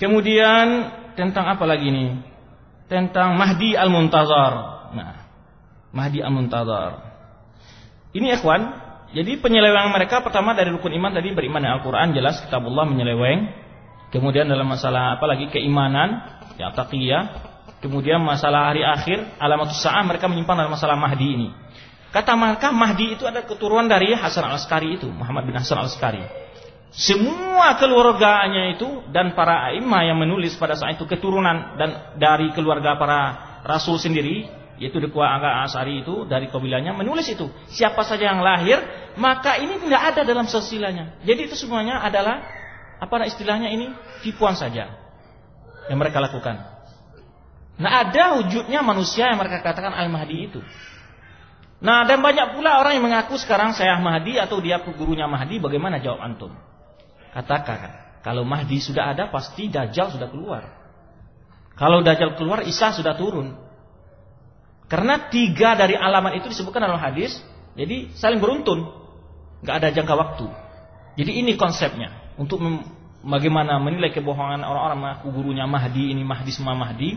Kemudian tentang apa lagi nih? Tentang Mahdi Al-Muntazar. Nah, Mahdi Al-Muntazar. Ini ikhwan, jadi penyelewengan mereka pertama dari rukun iman tadi beriman dengan Al-Qur'an jelas kitabullah menyeleweng. Kemudian dalam masalah apa lagi keimanan, ya taqiyah. Kemudian masalah hari akhir, alamatus sa'ah mereka menyimpan dalam masalah Mahdi ini. Kata mereka Mahdi itu ada keturunan dari Hasan Al-Askari itu, Muhammad bin Hasan Al-Askari. Semua keluarganya itu dan para imam yang menulis pada saat itu keturunan dan dari keluarga para rasul sendiri yaitu Dekwa Angga Asari itu dari kabilahnya menulis itu. Siapa saja yang lahir maka ini tidak ada dalam silsilahnya. Jadi itu semuanya adalah apa istilahnya ini? Tipuan saja yang mereka lakukan. Nah ada wujudnya manusia yang mereka katakan Al-Mahdi itu. Nah dan banyak pula orang yang mengaku sekarang saya Mahdi atau dia gurunya Mahdi bagaimana jawab antum Katakan, kalau Mahdi sudah ada pasti Dajjal sudah keluar. Kalau Dajjal keluar, Isa sudah turun. Karena tiga dari alamat itu disebutkan dalam hadis, jadi saling beruntun. Gak ada jangka waktu. Jadi ini konsepnya. Untuk bagaimana menilai kebohongan orang-orang mengaku gurunya Mahdi, ini Mahdi semua Mahdi.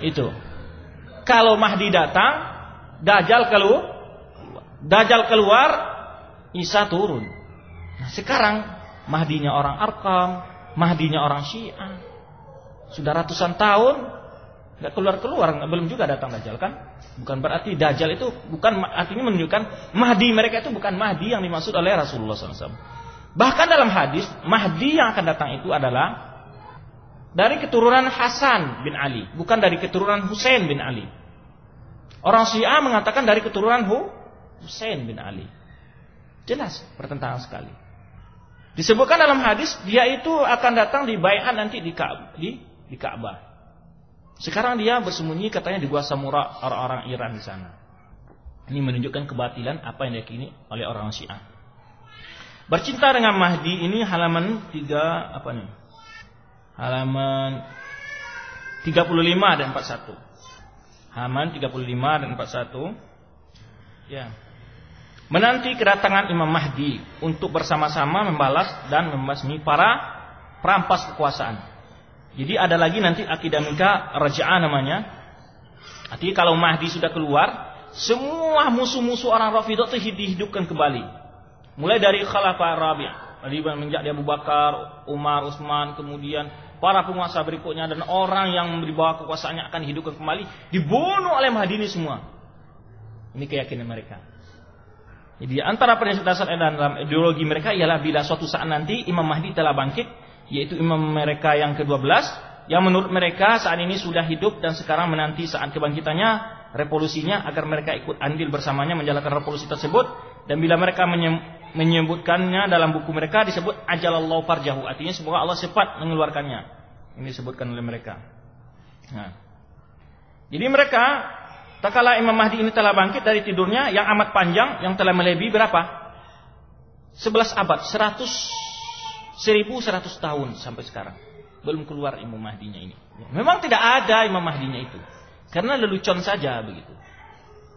Itu. Kalau Mahdi datang, Dajjal keluar, Dajjal keluar, Isa turun. Nah, sekarang Mahdinya orang Arkam, Mahdinya orang Syiah. Sudah ratusan tahun nggak keluar-keluar, belum juga datang Dajjal kan? Bukan berarti Dajjal itu bukan artinya menunjukkan Mahdi mereka itu bukan Mahdi yang dimaksud oleh Rasulullah SAW. Bahkan dalam hadis Mahdi yang akan datang itu adalah dari keturunan Hasan bin Ali, bukan dari keturunan Husain bin Ali. Orang Syiah mengatakan dari keturunan Husain bin Ali. Jelas pertentangan sekali. Disebutkan dalam hadis dia itu akan datang di Bayan nanti di Ka'bah. Di, di Ka'bah. Sekarang dia bersembunyi katanya di gua Samura orang-orang Iran di sana. Ini menunjukkan kebatilan apa yang diyakini oleh orang Syiah. Bercinta dengan Mahdi ini halaman 3 apa nih? Halaman 35 dan 41. Halaman 35 dan 41. Ya menanti kedatangan Imam Mahdi untuk bersama-sama membalas dan membasmi para perampas kekuasaan. Jadi ada lagi nanti akidah mika raja'ah namanya. Artinya kalau Mahdi sudah keluar, semua musuh-musuh orang Rafidah itu dihidupkan kembali. Mulai dari Khalafah Rabi' dari menjadi Abu Bakar, Umar, Utsman, kemudian para penguasa berikutnya dan orang yang dibawa kekuasaannya akan dihidupkan kembali, dibunuh oleh Mahdi ini semua. Ini keyakinan mereka. Jadi antara prinsip dasar dan dalam ideologi mereka ialah bila suatu saat nanti Imam Mahdi telah bangkit, yaitu imam mereka yang ke-12, yang menurut mereka saat ini sudah hidup dan sekarang menanti saat kebangkitannya, revolusinya agar mereka ikut andil bersamanya menjalankan revolusi tersebut dan bila mereka menyebutkannya dalam buku mereka disebut ajalallahu farjahu, artinya semoga Allah cepat mengeluarkannya. Ini disebutkan oleh mereka. Nah. Jadi mereka Tak kala Imam Mahdi ini telah bangkit dari tidurnya yang amat panjang yang telah melebihi berapa? 11 abad, 100 1100 tahun sampai sekarang. Belum keluar Imam Mahdinya ini. Memang tidak ada Imam Mahdinya itu. Karena lelucon saja begitu.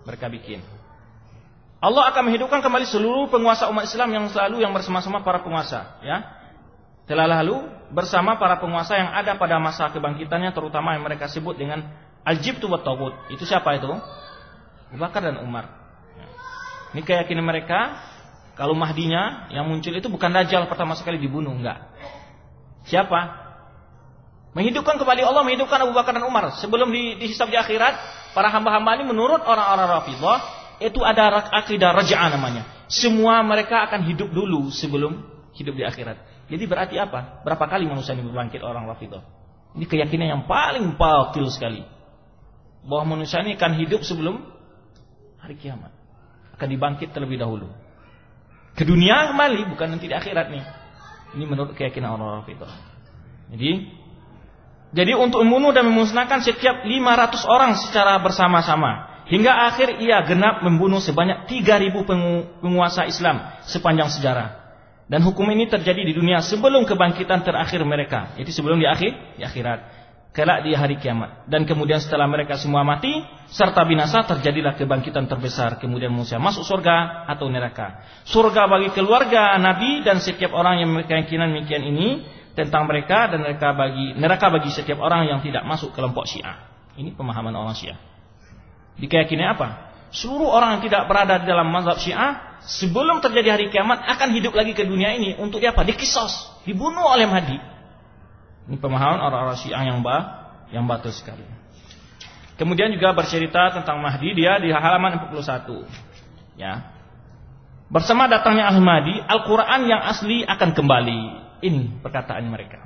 Mereka bikin. Allah akan menghidupkan kembali seluruh penguasa umat Islam yang selalu yang bersama-sama para penguasa, ya. Telah lalu bersama para penguasa yang ada pada masa kebangkitannya terutama yang mereka sebut dengan Al-Jibtu wa Tawud. Itu siapa itu? Abu Bakar dan Umar. Ini keyakinan mereka kalau Mahdinya yang muncul itu bukan Dajjal pertama sekali dibunuh, enggak. Siapa? Menghidupkan kembali Allah menghidupkan Abu Bakar dan Umar sebelum di, dihisab di akhirat para hamba-hamba ini menurut orang-orang Rafidhah itu ada akidah raja'ah namanya. Semua mereka akan hidup dulu sebelum hidup di akhirat. Jadi berarti apa? Berapa kali manusia ini berbangkit orang Rafidhah? Ini keyakinan yang paling batil sekali bahwa manusia ini akan hidup sebelum hari kiamat. Akan dibangkit terlebih dahulu. Ke dunia kembali, bukan nanti di akhirat nih. Ini menurut keyakinan orang Rafidah. Jadi, jadi untuk membunuh dan memusnahkan setiap 500 orang secara bersama-sama. Hingga akhir ia genap membunuh sebanyak 3000 penguasa Islam sepanjang sejarah. Dan hukum ini terjadi di dunia sebelum kebangkitan terakhir mereka. Jadi sebelum di akhir, di akhirat kelak di hari kiamat. Dan kemudian setelah mereka semua mati serta binasa terjadilah kebangkitan terbesar. Kemudian manusia masuk surga atau neraka. Surga bagi keluarga Nabi dan setiap orang yang berkeyakinan demikian ini tentang mereka dan mereka bagi neraka bagi setiap orang yang tidak masuk kelompok Syiah. Ini pemahaman orang Syiah. Di keyakinan apa? Seluruh orang yang tidak berada di dalam mazhab Syiah sebelum terjadi hari kiamat akan hidup lagi ke dunia ini untuk apa? Dikisos, dibunuh oleh Mahdi. Ini pemahaman orang-orang Syiah yang bah, yang batul sekali. Kemudian juga bercerita tentang Mahdi dia di halaman 41. Ya. Bersama datangnya Al-Mahdi, Al-Qur'an yang asli akan kembali. Ini perkataan mereka.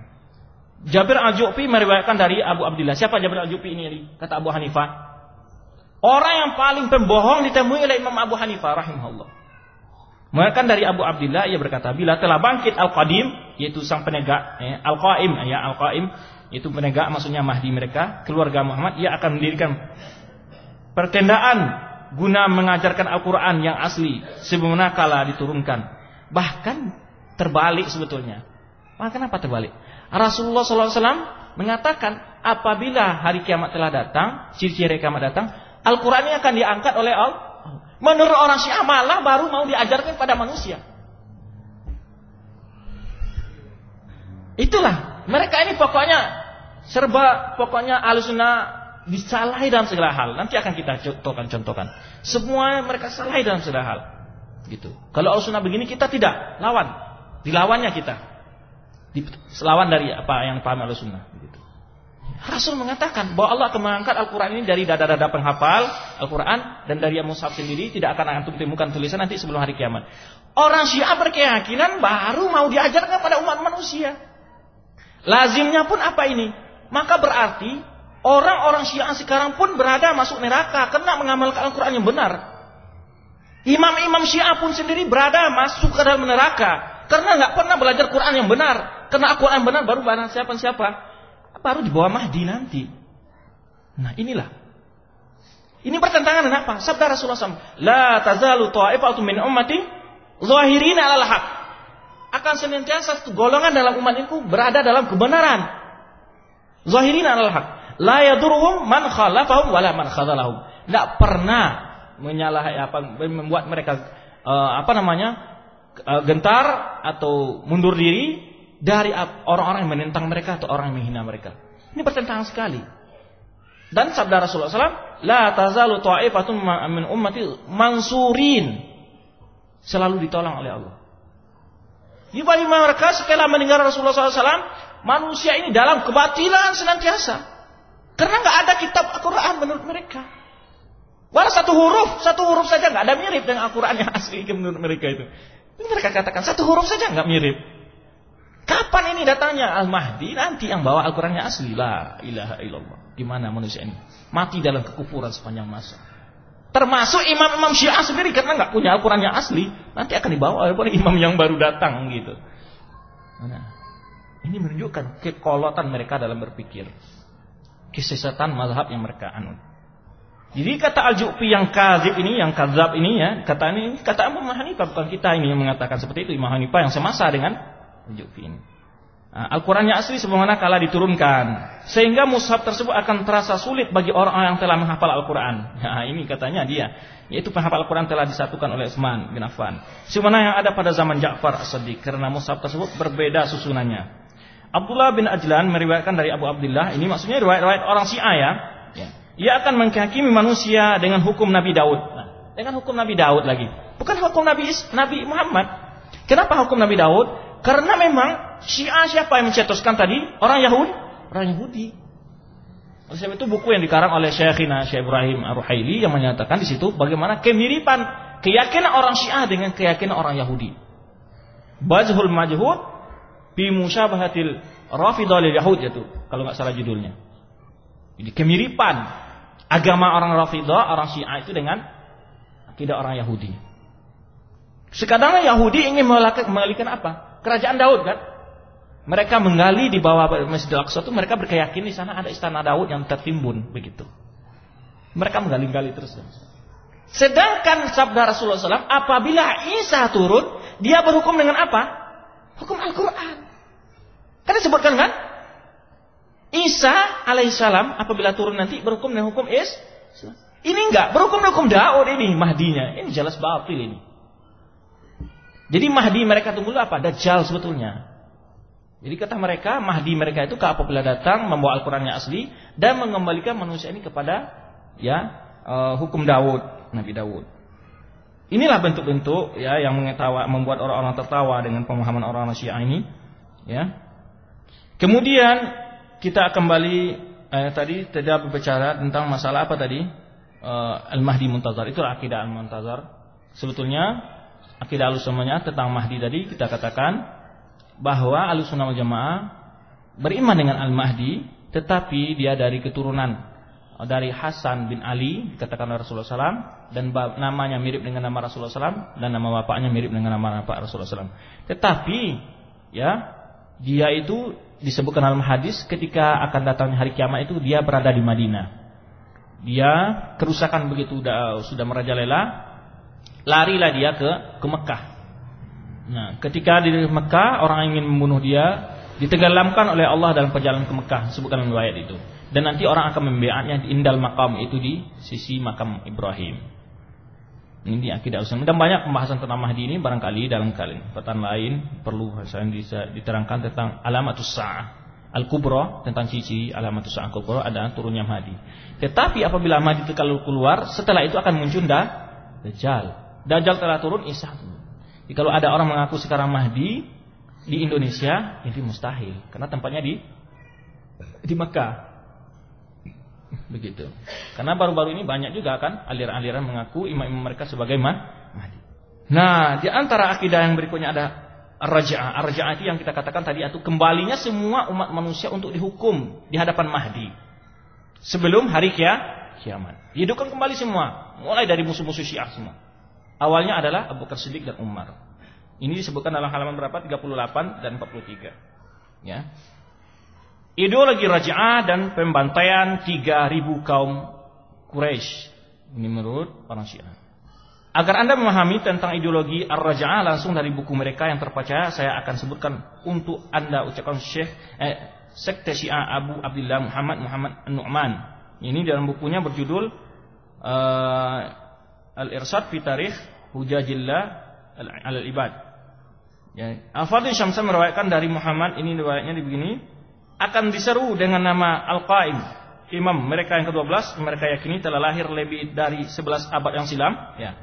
Jabir Al-Ju'fi meriwayatkan dari Abu Abdullah. Siapa Jabir Al-Ju'fi ini? Kata Abu Hanifah. Orang yang paling pembohong ditemui oleh Imam Abu Hanifah rahimahullah. Mengatakan dari Abu Abdullah ia berkata, bila telah bangkit Al-Qadim, yaitu sang penegak, eh, Al-Qaim, ya Al-Qaim, itu penegak maksudnya Mahdi mereka, keluarga Muhammad, ia akan mendirikan pertendaan guna mengajarkan Al-Quran yang asli sebagaimana kala diturunkan. Bahkan terbalik sebetulnya. Maka kenapa terbalik? Rasulullah SAW mengatakan apabila hari kiamat telah datang, ciri-ciri kiamat datang, Al-Quran ini akan diangkat oleh Allah. Menurut orang Syiah malah baru mau diajarkan pada manusia. Itulah mereka ini pokoknya serba pokoknya alusuna disalahi dalam segala hal. Nanti akan kita contohkan contohkan. Semua mereka salahi dalam segala hal. Gitu. Kalau alusuna begini kita tidak lawan, dilawannya kita. Selawan dari apa yang paham alusuna. Gitu. Rasul mengatakan bahwa Allah akan mengangkat Al-Quran ini dari dada-dada penghafal Al-Quran dan dari yang mushaf sendiri tidak akan antum temukan tulisan nanti sebelum hari kiamat. Orang Syiah berkeyakinan baru mau diajarkan pada umat manusia. Lazimnya pun apa ini? Maka berarti orang-orang Syiah sekarang pun berada masuk neraka karena mengamalkan Al-Quran yang benar. Imam-imam Syiah pun sendiri berada masuk ke dalam neraka karena nggak pernah belajar Quran yang benar. Karena Al-Quran benar baru barang siapa siapa baru di bawah Mahdi nanti. Nah inilah. Ini bertentangan dengan apa? Sabda Rasulullah SAW. La tazalu ta'ifatu min ummati zahirina alal haq. Akan senantiasa satu golongan dalam umat itu berada dalam kebenaran. Zahirin alal haq. La yadurhum man khalafahum wala man khadalahum. Tidak pernah menyalahi apa membuat mereka uh, apa namanya uh, gentar atau mundur diri dari orang-orang yang menentang mereka atau orang yang menghina mereka. Ini bertentangan sekali. Dan sabda Rasulullah SAW, La tazalu ta'ifatun min ummati mansurin. Selalu ditolong oleh Allah. Di balik mereka setelah mendengar Rasulullah SAW, manusia ini dalam kebatilan senantiasa. Karena nggak ada kitab Al-Quran menurut mereka. Walau satu huruf, satu huruf saja nggak ada mirip dengan Al-Quran yang asli menurut mereka itu. Ini mereka katakan satu huruf saja nggak mirip. Kapan ini datangnya Al-Mahdi? Nanti yang bawa Al-Qurannya asli. La ilaha illallah. Gimana manusia ini? Mati dalam kekufuran sepanjang masa. Termasuk imam-imam syiah sendiri karena nggak punya Al-Quran yang asli. Nanti akan dibawa oleh imam yang baru datang gitu. Nah, ini menunjukkan kekolotan mereka dalam berpikir. Kesesatan mazhab yang mereka anut. Jadi kata Al-Ju'fi yang kazib ini, yang kazab ini ya, kata ini kata Abu Hanifah bukan kita ini yang mengatakan seperti itu. Imam Hanifah yang semasa dengan Al-Ju'fi ini. Nah, Al-Quran yang asli sebagaimana kala diturunkan. Sehingga mushaf tersebut akan terasa sulit bagi orang yang telah menghafal Al-Quran. Nah, ini katanya dia. Yaitu penghafal Al-Quran telah disatukan oleh Utsman bin Affan. Sebagaimana yang ada pada zaman Ja'far as-Sadiq. Karena mushaf tersebut berbeda susunannya. Abdullah bin Ajlan meriwayatkan dari Abu Abdullah ini maksudnya riwayat orang Syiah ya. ya. Ia akan menghakimi manusia dengan hukum Nabi Daud. Nah, dengan hukum Nabi Daud lagi. Bukan hukum Nabi Nabi Muhammad. Kenapa hukum Nabi Daud? Karena memang Syiah siapa yang mencetuskan tadi? Orang Yahudi. Orang Yahudi. Oleh sebab itu buku yang dikarang oleh Syekhina Syekh Ibrahim Ar-Ruhaili yang menyatakan di situ bagaimana kemiripan keyakinan orang Syiah dengan keyakinan orang Yahudi. Bajhul Majhud Bi musyabahatil Rafidah lil Yahud itu kalau nggak salah judulnya. Jadi kemiripan agama orang Rafidah, orang Syiah itu dengan akidah orang Yahudi. Sekadang Yahudi ingin mengalihkan apa? Kerajaan Daud kan? Mereka menggali di bawah Masjid Al-Aqsa itu mereka berkeyakin di sana ada istana Daud yang tertimbun begitu. Mereka menggali-gali terus. Sedangkan sabda Rasulullah SAW, apabila Isa turun, dia berhukum dengan apa? Hukum Al-Quran. Kan disebutkan kan? Isa alaihissalam apabila turun nanti berhukum dengan hukum is. Ini enggak, berhukum dengan hukum Daud ini Mahdinya. Ini jelas batil ini. Jadi Mahdi mereka tunggu apa? Dajjal sebetulnya. Jadi kata mereka, Mahdi mereka itu apabila datang membawa Al-Qur'an yang asli dan mengembalikan manusia ini kepada ya uh, hukum Daud, Nabi Daud. Inilah bentuk-bentuk ya yang mengetawa, membuat orang-orang tertawa dengan pemahaman orang-orang Syiah ini, ya. Kemudian kita kembali eh, tadi tidak berbicara tentang masalah apa tadi? Uh, Al-Mahdi Muntazar. Itulah akidah Al-Muntazar. Sebetulnya akidah Ahlussunnahnya tentang Mahdi tadi kita katakan bahwa Ahlussunnah wal Jamaah beriman dengan Al-Mahdi tetapi dia dari keturunan dari Hasan bin Ali dikatakan oleh Rasulullah SAW dan namanya mirip dengan nama Rasulullah SAW dan nama bapaknya mirip dengan nama bapak Rasulullah SAW. Tetapi ya dia itu disebutkan dalam hadis ketika akan datangnya hari kiamat itu dia berada di Madinah. Dia kerusakan begitu sudah merajalela, larilah dia ke ke Mekah. Nah, ketika di Mekah orang ingin membunuh dia, ditenggelamkan oleh Allah dalam perjalanan ke Mekah, sebutkan riwayat itu. Dan nanti orang akan membeatnya di indal makam itu di sisi makam Ibrahim. Ini di akidah usul. Dan banyak pembahasan tentang Mahdi ini barangkali dalam kali pertanyaan lain perlu saya bisa diterangkan tentang alamatus sa'ah. Al-Kubra tentang cici alamatus sa'ah Kubra ada turunnya Mahdi. Tetapi apabila Mahdi itu kalau keluar, setelah itu akan muncul dah Dajjal. Dajjal telah turun Isa. Jadi kalau ada orang mengaku sekarang Mahdi di Indonesia, itu mustahil karena tempatnya di di Mekah. Begitu. Karena baru-baru ini banyak juga kan aliran-aliran mengaku imam-imam mereka sebagai Mahdi. Nah, di antara akidah yang berikutnya ada Ar-Raja'ah. Itu yang kita katakan tadi itu kembalinya semua umat manusia untuk dihukum di hadapan Mahdi. Sebelum hari kia, kiamat. Dihidupkan kembali semua, mulai dari musuh-musuh Syiah semua. Awalnya adalah Abu Bakar Siddiq dan Umar. Ini disebutkan dalam halaman berapa? 38 dan 43. Ya. Ideologi raja'ah dan pembantaian 3000 kaum Quraisy. Ini menurut orang Syiah. Agar Anda memahami tentang ideologi Ar-Raja'ah langsung dari buku mereka yang terpercaya, saya akan sebutkan untuk Anda ucapan Syekh eh, Sekte Syiah Abu Abdullah Muhammad Muhammad An-Nu'man. Ini dalam bukunya berjudul uh, Al-Irsad fi Tarikh Hujajillah Al-Ibad. Ya, Al-Fadhil Syamsan meriwayatkan dari Muhammad ini riwayatnya begini akan diseru dengan nama Al-Qaim. Imam mereka yang ke-12 mereka yakini telah lahir lebih dari 11 abad yang silam, ya.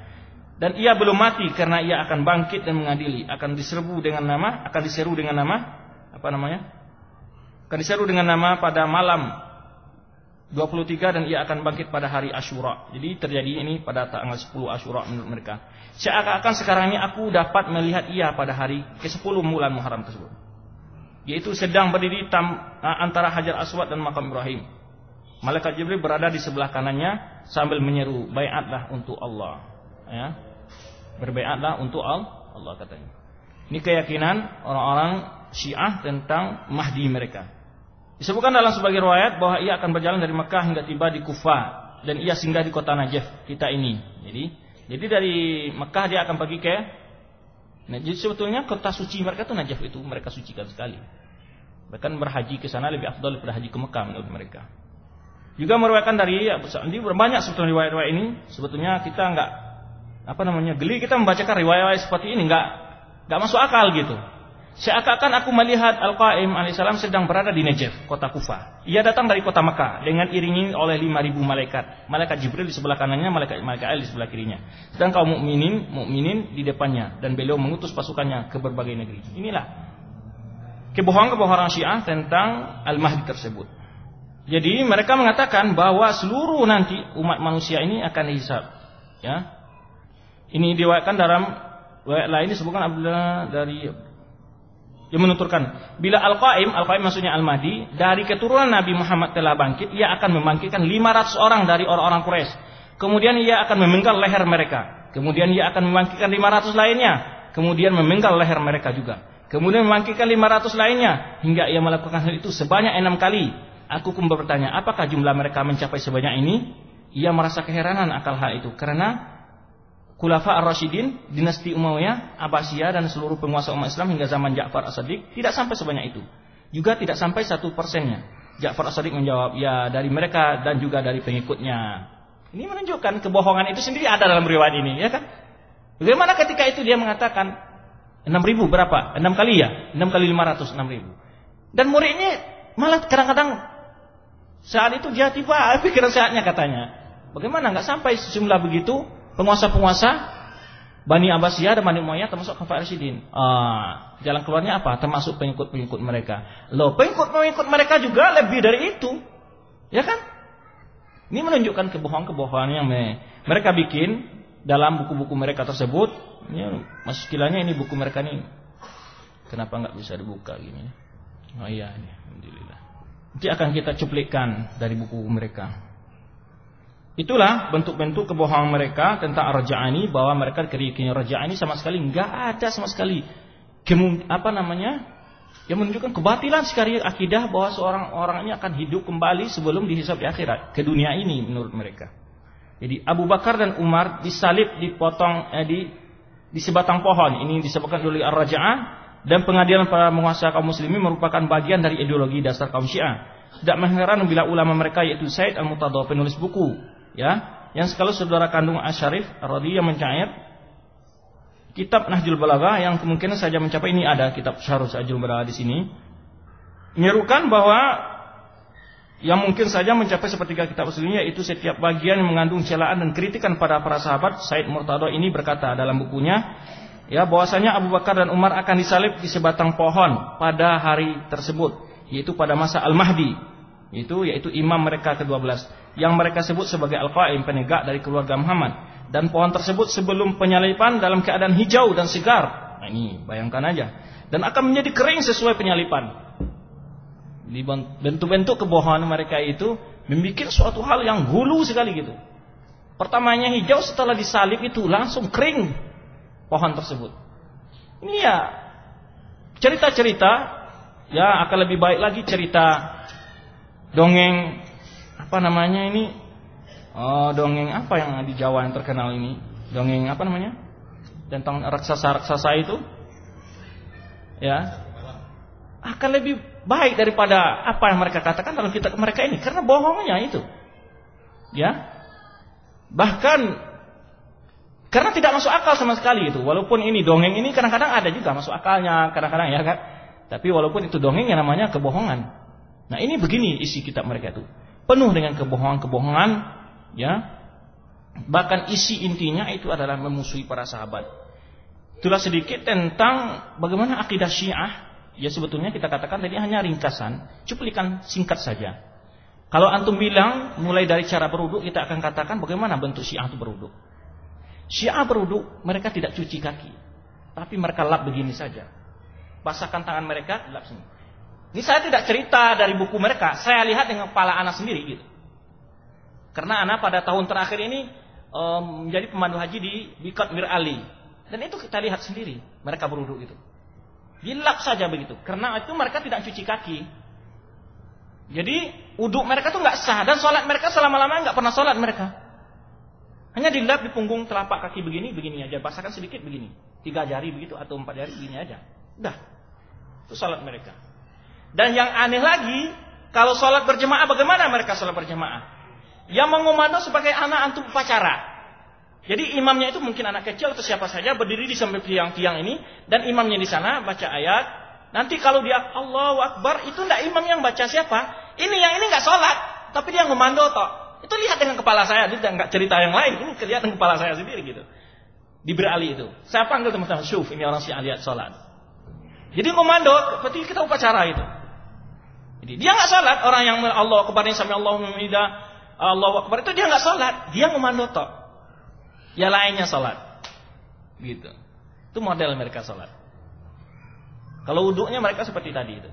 Dan ia belum mati karena ia akan bangkit dan mengadili, akan diseru dengan nama, akan diseru dengan nama apa namanya? Akan diseru dengan nama pada malam 23 dan ia akan bangkit pada hari Ashura. Jadi terjadi ini pada tanggal 10 Ashura menurut mereka. Seakan-akan sekarang ini aku dapat melihat ia pada hari ke-10 bulan Muharram tersebut yaitu sedang berdiri tam, antara Hajar Aswad dan makam Ibrahim. Malaikat Jibril berada di sebelah kanannya sambil menyeru, "Baiatlah untuk Allah." Ya. Berbaiatlah untuk Allah katanya. Ini keyakinan orang-orang Syiah tentang Mahdi mereka. Disebutkan dalam sebagai riwayat bahwa ia akan berjalan dari Mekah hingga tiba di Kufa dan ia singgah di kota Najaf kita ini. Jadi, jadi dari Mekah dia akan pergi ke Nah, jadi sebetulnya kota suci mereka itu Najaf itu mereka sucikan sekali. Bahkan berhaji ke sana lebih afdal daripada haji ke Mekah menurut mereka. Juga meriwayatkan dari ya, ini banyak sebetulnya riwayat-riwayat ini. Sebetulnya kita enggak apa namanya geli kita membacakan riwayat-riwayat seperti ini enggak enggak masuk akal gitu. Seakan-akan aku melihat Al-Qaim alaihissalam sedang berada di Najaf, kota Kufa. Ia datang dari kota Mekah dengan iringi oleh 5000 malaikat. Malaikat Jibril di sebelah kanannya, malaikat malaikat di sebelah kirinya. Sedang kaum mukminin, mukminin di depannya dan beliau mengutus pasukannya ke berbagai negeri. Inilah kebohongan-kebohongan Syiah tentang Al-Mahdi tersebut. Jadi mereka mengatakan bahwa seluruh nanti umat manusia ini akan dihisab. Ya. Ini diwakilkan dalam lain disebutkan Abdullah dari dia menuturkan, bila Al-Qaim, Al-Qaim maksudnya Al-Mahdi, dari keturunan Nabi Muhammad telah bangkit, ia akan membangkitkan 500 orang dari orang-orang Quraisy. Kemudian ia akan memenggal leher mereka. Kemudian ia akan membangkitkan 500 lainnya. Kemudian memenggal leher mereka juga. Kemudian membangkitkan 500 lainnya. Hingga ia melakukan hal itu sebanyak enam kali. Aku pun bertanya, apakah jumlah mereka mencapai sebanyak ini? Ia merasa keheranan akal hal itu. Karena Khulafa Ar-Rasyidin, dinasti Umayyah, Abbasiyah dan seluruh penguasa umat Islam hingga zaman Ja'far As-Sadiq tidak sampai sebanyak itu. Juga tidak sampai satu persennya. Ja'far As-Sadiq menjawab, ya dari mereka dan juga dari pengikutnya. Ini menunjukkan kebohongan itu sendiri ada dalam riwayat ini, ya kan? Bagaimana ketika itu dia mengatakan 6 ribu berapa? 6 kali ya? 6 kali 500, 6 ribu. Dan muridnya malah kadang-kadang saat itu dia tiba pikiran sehatnya katanya. Bagaimana nggak sampai sejumlah begitu penguasa-penguasa Bani Abbasiyah dan Bani Umayyah termasuk Khalifah Rasyidin. Ah, jalan keluarnya apa? Termasuk pengikut-pengikut mereka. Loh, pengikut-pengikut mereka juga lebih dari itu. Ya kan? Ini menunjukkan kebohongan-kebohongan yang mereka bikin dalam buku-buku mereka tersebut. Ya, masih kilanya ini buku mereka nih. Kenapa nggak bisa dibuka gini? Oh iya, ini. alhamdulillah. Nanti akan kita cuplikan dari buku mereka. Itulah bentuk-bentuk kebohongan mereka tentang Ar-Raja'ani bahwa mereka kiri-kiri Raja'ani sama sekali nggak ada sama sekali Kemung, apa namanya? Yang menunjukkan kebatilan sekali akidah bahwa seorang orang ini akan hidup kembali sebelum dihisab di akhirat ke dunia ini menurut mereka. Jadi Abu Bakar dan Umar disalib, dipotong eh, di di sebatang pohon. Ini disebutkan oleh Ar-Raja'ah dan pengadilan para penguasa kaum muslimin merupakan bagian dari ideologi dasar kaum Syiah. Tidak mengheran bila ulama mereka yaitu Said Al-Mutadha penulis buku ya yang sekali saudara kandung Asyarif Rodi yang mencair kitab Nahjul Balaghah yang kemungkinan saja mencapai ini ada kitab Syarh Nahjul Balaghah di sini. Menyerukan bahwa yang mungkin saja mencapai sepertiga kitab aslinya yaitu setiap bagian yang mengandung celaan dan kritikan pada para sahabat Said Murtado ini berkata dalam bukunya ya bahwasanya Abu Bakar dan Umar akan disalib di sebatang pohon pada hari tersebut yaitu pada masa Al-Mahdi itu yaitu imam mereka ke-12 yang mereka sebut sebagai Al-Qaim penegak dari keluarga Muhammad dan pohon tersebut sebelum penyalipan dalam keadaan hijau dan segar nah ini bayangkan aja dan akan menjadi kering sesuai penyalipan bentuk-bentuk kebohongan mereka itu membuat suatu hal yang hulu sekali gitu. Pertamanya hijau setelah disalib itu langsung kering pohon tersebut. Ini ya cerita-cerita ya akan lebih baik lagi cerita dongeng apa namanya ini oh, dongeng apa yang di Jawa yang terkenal ini dongeng apa namanya tentang raksasa-raksasa itu ya akan lebih baik daripada apa yang mereka katakan dalam kitab mereka ini karena bohongnya itu. Ya. Bahkan karena tidak masuk akal sama sekali itu. Walaupun ini dongeng ini kadang-kadang ada juga masuk akalnya, kadang-kadang ya kan. Tapi walaupun itu dongeng yang namanya kebohongan. Nah, ini begini isi kitab mereka itu. Penuh dengan kebohongan-kebohongan, ya. Bahkan isi intinya itu adalah memusuhi para sahabat. Itulah sedikit tentang bagaimana akidah Syiah ya sebetulnya kita katakan tadi hanya ringkasan, cuplikan singkat saja. Kalau antum bilang mulai dari cara beruduk kita akan katakan bagaimana bentuk Syiah itu beruduk. Syiah beruduk mereka tidak cuci kaki, tapi mereka lap begini saja. Basahkan tangan mereka, lap sini. Ini saya tidak cerita dari buku mereka, saya lihat dengan kepala anak sendiri gitu. Karena anak pada tahun terakhir ini um, menjadi pemandu haji di Bikot Mir Ali. Dan itu kita lihat sendiri, mereka beruduk gitu. Dilap saja begitu. Karena itu mereka tidak cuci kaki. Jadi uduk mereka tuh nggak sah dan sholat mereka selama-lamanya nggak pernah sholat mereka. Hanya dilap di punggung telapak kaki begini, begini aja. Basahkan sedikit begini. Tiga jari begitu atau empat jari begini aja. Udah. Itu sholat mereka. Dan yang aneh lagi, kalau sholat berjemaah bagaimana mereka sholat berjemaah? Yang mengomando sebagai anak antum upacara. Jadi imamnya itu mungkin anak kecil atau siapa saja berdiri di samping tiang-tiang ini dan imamnya di sana baca ayat. Nanti kalau dia Allahu Akbar itu tidak imam yang baca siapa? Ini yang ini nggak sholat, tapi dia ngomando toh. Itu lihat dengan kepala saya, dia nggak cerita yang lain. Ini kelihatan kepala saya sendiri gitu. Di berali itu. Saya panggil teman-teman, syuf ini orang si lihat sholat. Jadi ngomando seperti kita upacara itu. Jadi dia nggak sholat orang yang Allah kepada sampai Allah memidah Allah Akbar itu dia nggak sholat, dia ngomando toh. Ya lainnya sholat. Gitu. Itu model mereka sholat. Kalau wuduknya mereka seperti tadi itu.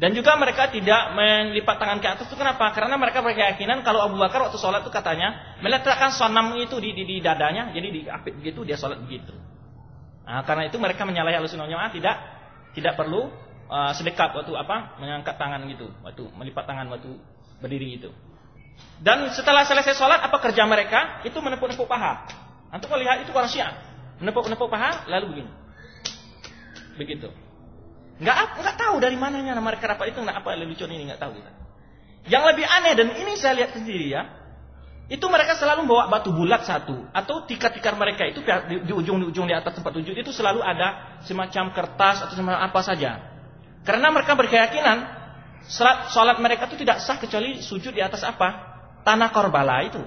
Dan juga mereka tidak melipat tangan ke atas itu kenapa? Karena mereka berkeyakinan kalau Abu Bakar waktu sholat itu katanya meletakkan sonam itu di, di, di dadanya, jadi diapit begitu dia sholat begitu. Nah, karena itu mereka menyalahi alusunan jamaah tidak tidak perlu uh, sedekat waktu apa mengangkat tangan gitu, waktu melipat tangan waktu berdiri itu. Dan setelah selesai sholat, apa kerja mereka? Itu menepuk-nepuk paha. Antum lihat itu orang syiah. Menepuk-nepuk paha, lalu begini. Begitu. Nggak, nggak tahu dari mananya nama mereka rapat itu, nggak apa lucu ini, nggak tahu kita. Yang lebih aneh, dan ini saya lihat sendiri ya, itu mereka selalu bawa batu bulat satu atau tikar-tikar mereka itu di, ujung di ujung di atas tempat sujud itu selalu ada semacam kertas atau semacam apa saja Karena mereka berkeyakinan salat, mereka itu tidak sah kecuali sujud di atas apa? Tanah Korbala itu.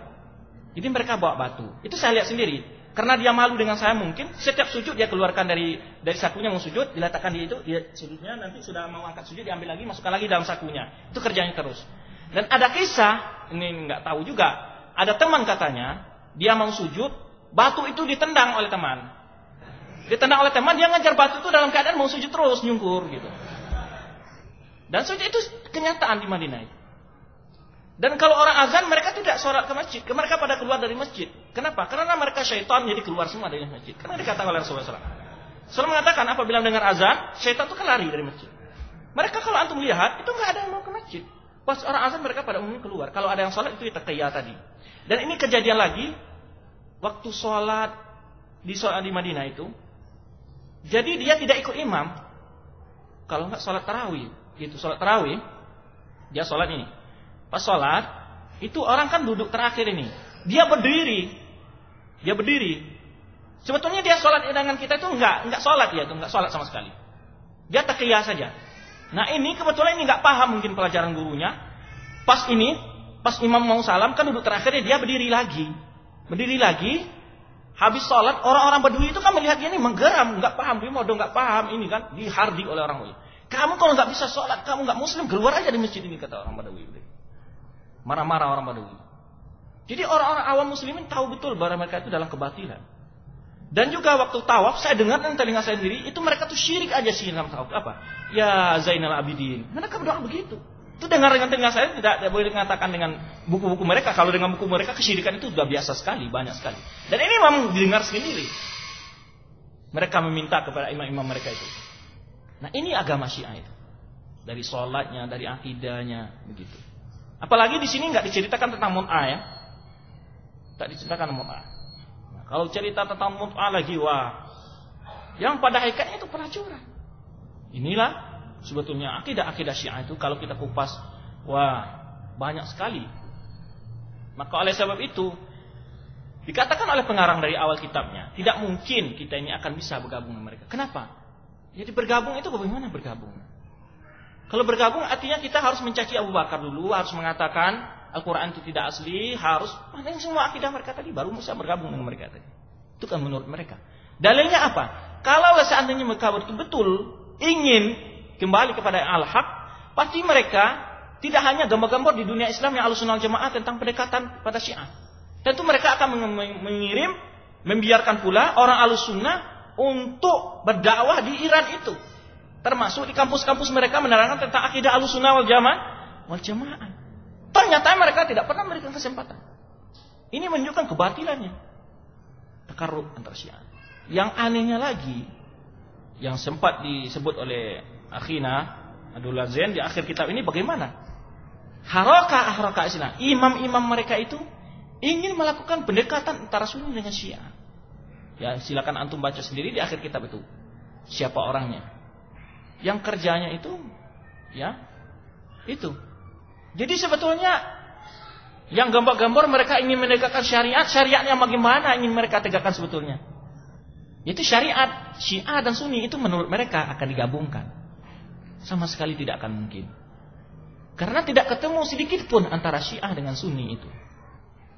Jadi mereka bawa batu. Itu saya lihat sendiri. Karena dia malu dengan saya mungkin setiap sujud dia keluarkan dari dari sakunya mau sujud, diletakkan di itu, dia sujudnya nanti sudah mau angkat sujud diambil lagi, masukkan lagi dalam sakunya. Itu kerjanya terus. Dan ada kisah, ini nggak tahu juga, ada teman katanya, dia mau sujud, batu itu ditendang oleh teman. Ditendang oleh teman, dia ngejar batu itu dalam keadaan mau sujud terus, nyungkur gitu. Dan sujud itu kenyataan di Madinah itu. Dan kalau orang azan mereka tidak sholat ke masjid, mereka pada keluar dari masjid. Kenapa? Karena mereka syaitan jadi keluar semua dari masjid. Karena dikatakan oleh Rasulullah SAW. Rasulullah mengatakan apabila dengar azan, syaitan itu kan lari dari masjid. Mereka kalau antum lihat itu nggak ada yang mau ke masjid. Pas orang azan mereka pada umumnya keluar. Kalau ada yang sholat itu itakiyah tadi. Dan ini kejadian lagi waktu sholat di sholat di Madinah itu. Jadi dia tidak ikut imam. Kalau nggak sholat tarawih, gitu sholat tarawih, dia sholat ini pas sholat, itu orang kan duduk terakhir ini. Dia berdiri. Dia berdiri. Sebetulnya dia sholat dengan kita itu enggak, enggak sholat ya, itu enggak sholat sama sekali. Dia takiyah saja. Nah ini kebetulan ini enggak paham mungkin pelajaran gurunya. Pas ini, pas imam mau salam kan duduk terakhir dia berdiri lagi. Berdiri lagi, habis sholat orang-orang berdui itu kan melihat dia ini menggeram, enggak paham, dia mau enggak paham ini kan dihardik oleh orang Badui. Kamu kalau enggak bisa sholat, kamu enggak muslim, keluar aja di masjid ini kata orang Badui. Marah-marah orang Badui. Jadi orang-orang awam muslimin tahu betul bahwa mereka itu dalam kebatilan. Dan juga waktu tawaf, saya dengar dengan telinga saya sendiri, itu mereka tuh syirik aja sih dalam tawaf. Apa? Ya Zainal Abidin. Mereka berdoa begitu. Itu dengar dengan telinga saya tidak, tidak boleh mengatakan dengan buku-buku mereka. Kalau dengan buku mereka kesyirikan itu sudah biasa sekali, banyak sekali. Dan ini memang didengar sendiri. Mereka meminta kepada imam-imam mereka itu. Nah ini agama Syiah itu. Dari sholatnya, dari akidahnya, begitu. Apalagi di sini nggak diceritakan tentang mut'ah ya. Tak diceritakan mut'ah. Nah, kalau cerita tentang mut'ah lagi wah. Yang pada hakikatnya itu pelacuran. Inilah sebetulnya akidah-akidah Syiah itu kalau kita kupas wah banyak sekali. Maka oleh sebab itu dikatakan oleh pengarang dari awal kitabnya, tidak mungkin kita ini akan bisa bergabung dengan mereka. Kenapa? Jadi bergabung itu bagaimana bergabung? Kalau bergabung artinya kita harus mencaci Abu Bakar dulu, harus mengatakan Al-Quran itu tidak asli, harus mana semua akidah mereka tadi, baru bisa bergabung dengan mereka tadi. Itu kan menurut mereka. Dalilnya apa? Kalau seandainya mereka betul-betul ingin kembali kepada al-haq, pasti mereka tidak hanya gambar-gambar di dunia Islam yang alusunal jemaah tentang pendekatan pada syiah. Tentu mereka akan mengirim, membiarkan pula orang alusunnah untuk berdakwah di Iran itu. Termasuk di kampus-kampus mereka menerangkan tentang akidah alusunah wal jamaah wal. Ternyata mereka tidak pernah memberikan kesempatan. Ini menunjukkan kebatilannya. Takarrub antar syiah. Yang anehnya lagi, yang sempat disebut oleh Akhina Abdullah Zain di akhir kitab ini bagaimana? Haroka haroka Islam. Imam-imam mereka itu ingin melakukan pendekatan antara Sunni dengan Syiah. Ya, silakan antum baca sendiri di akhir kitab itu. Siapa orangnya? yang kerjanya itu ya itu. Jadi sebetulnya yang gambar-gambar mereka ingin menegakkan syariat, syariatnya bagaimana ingin mereka tegakkan sebetulnya? Itu syariat Syiah dan Sunni itu menurut mereka akan digabungkan. Sama sekali tidak akan mungkin. Karena tidak ketemu sedikit pun antara Syiah dengan Sunni itu.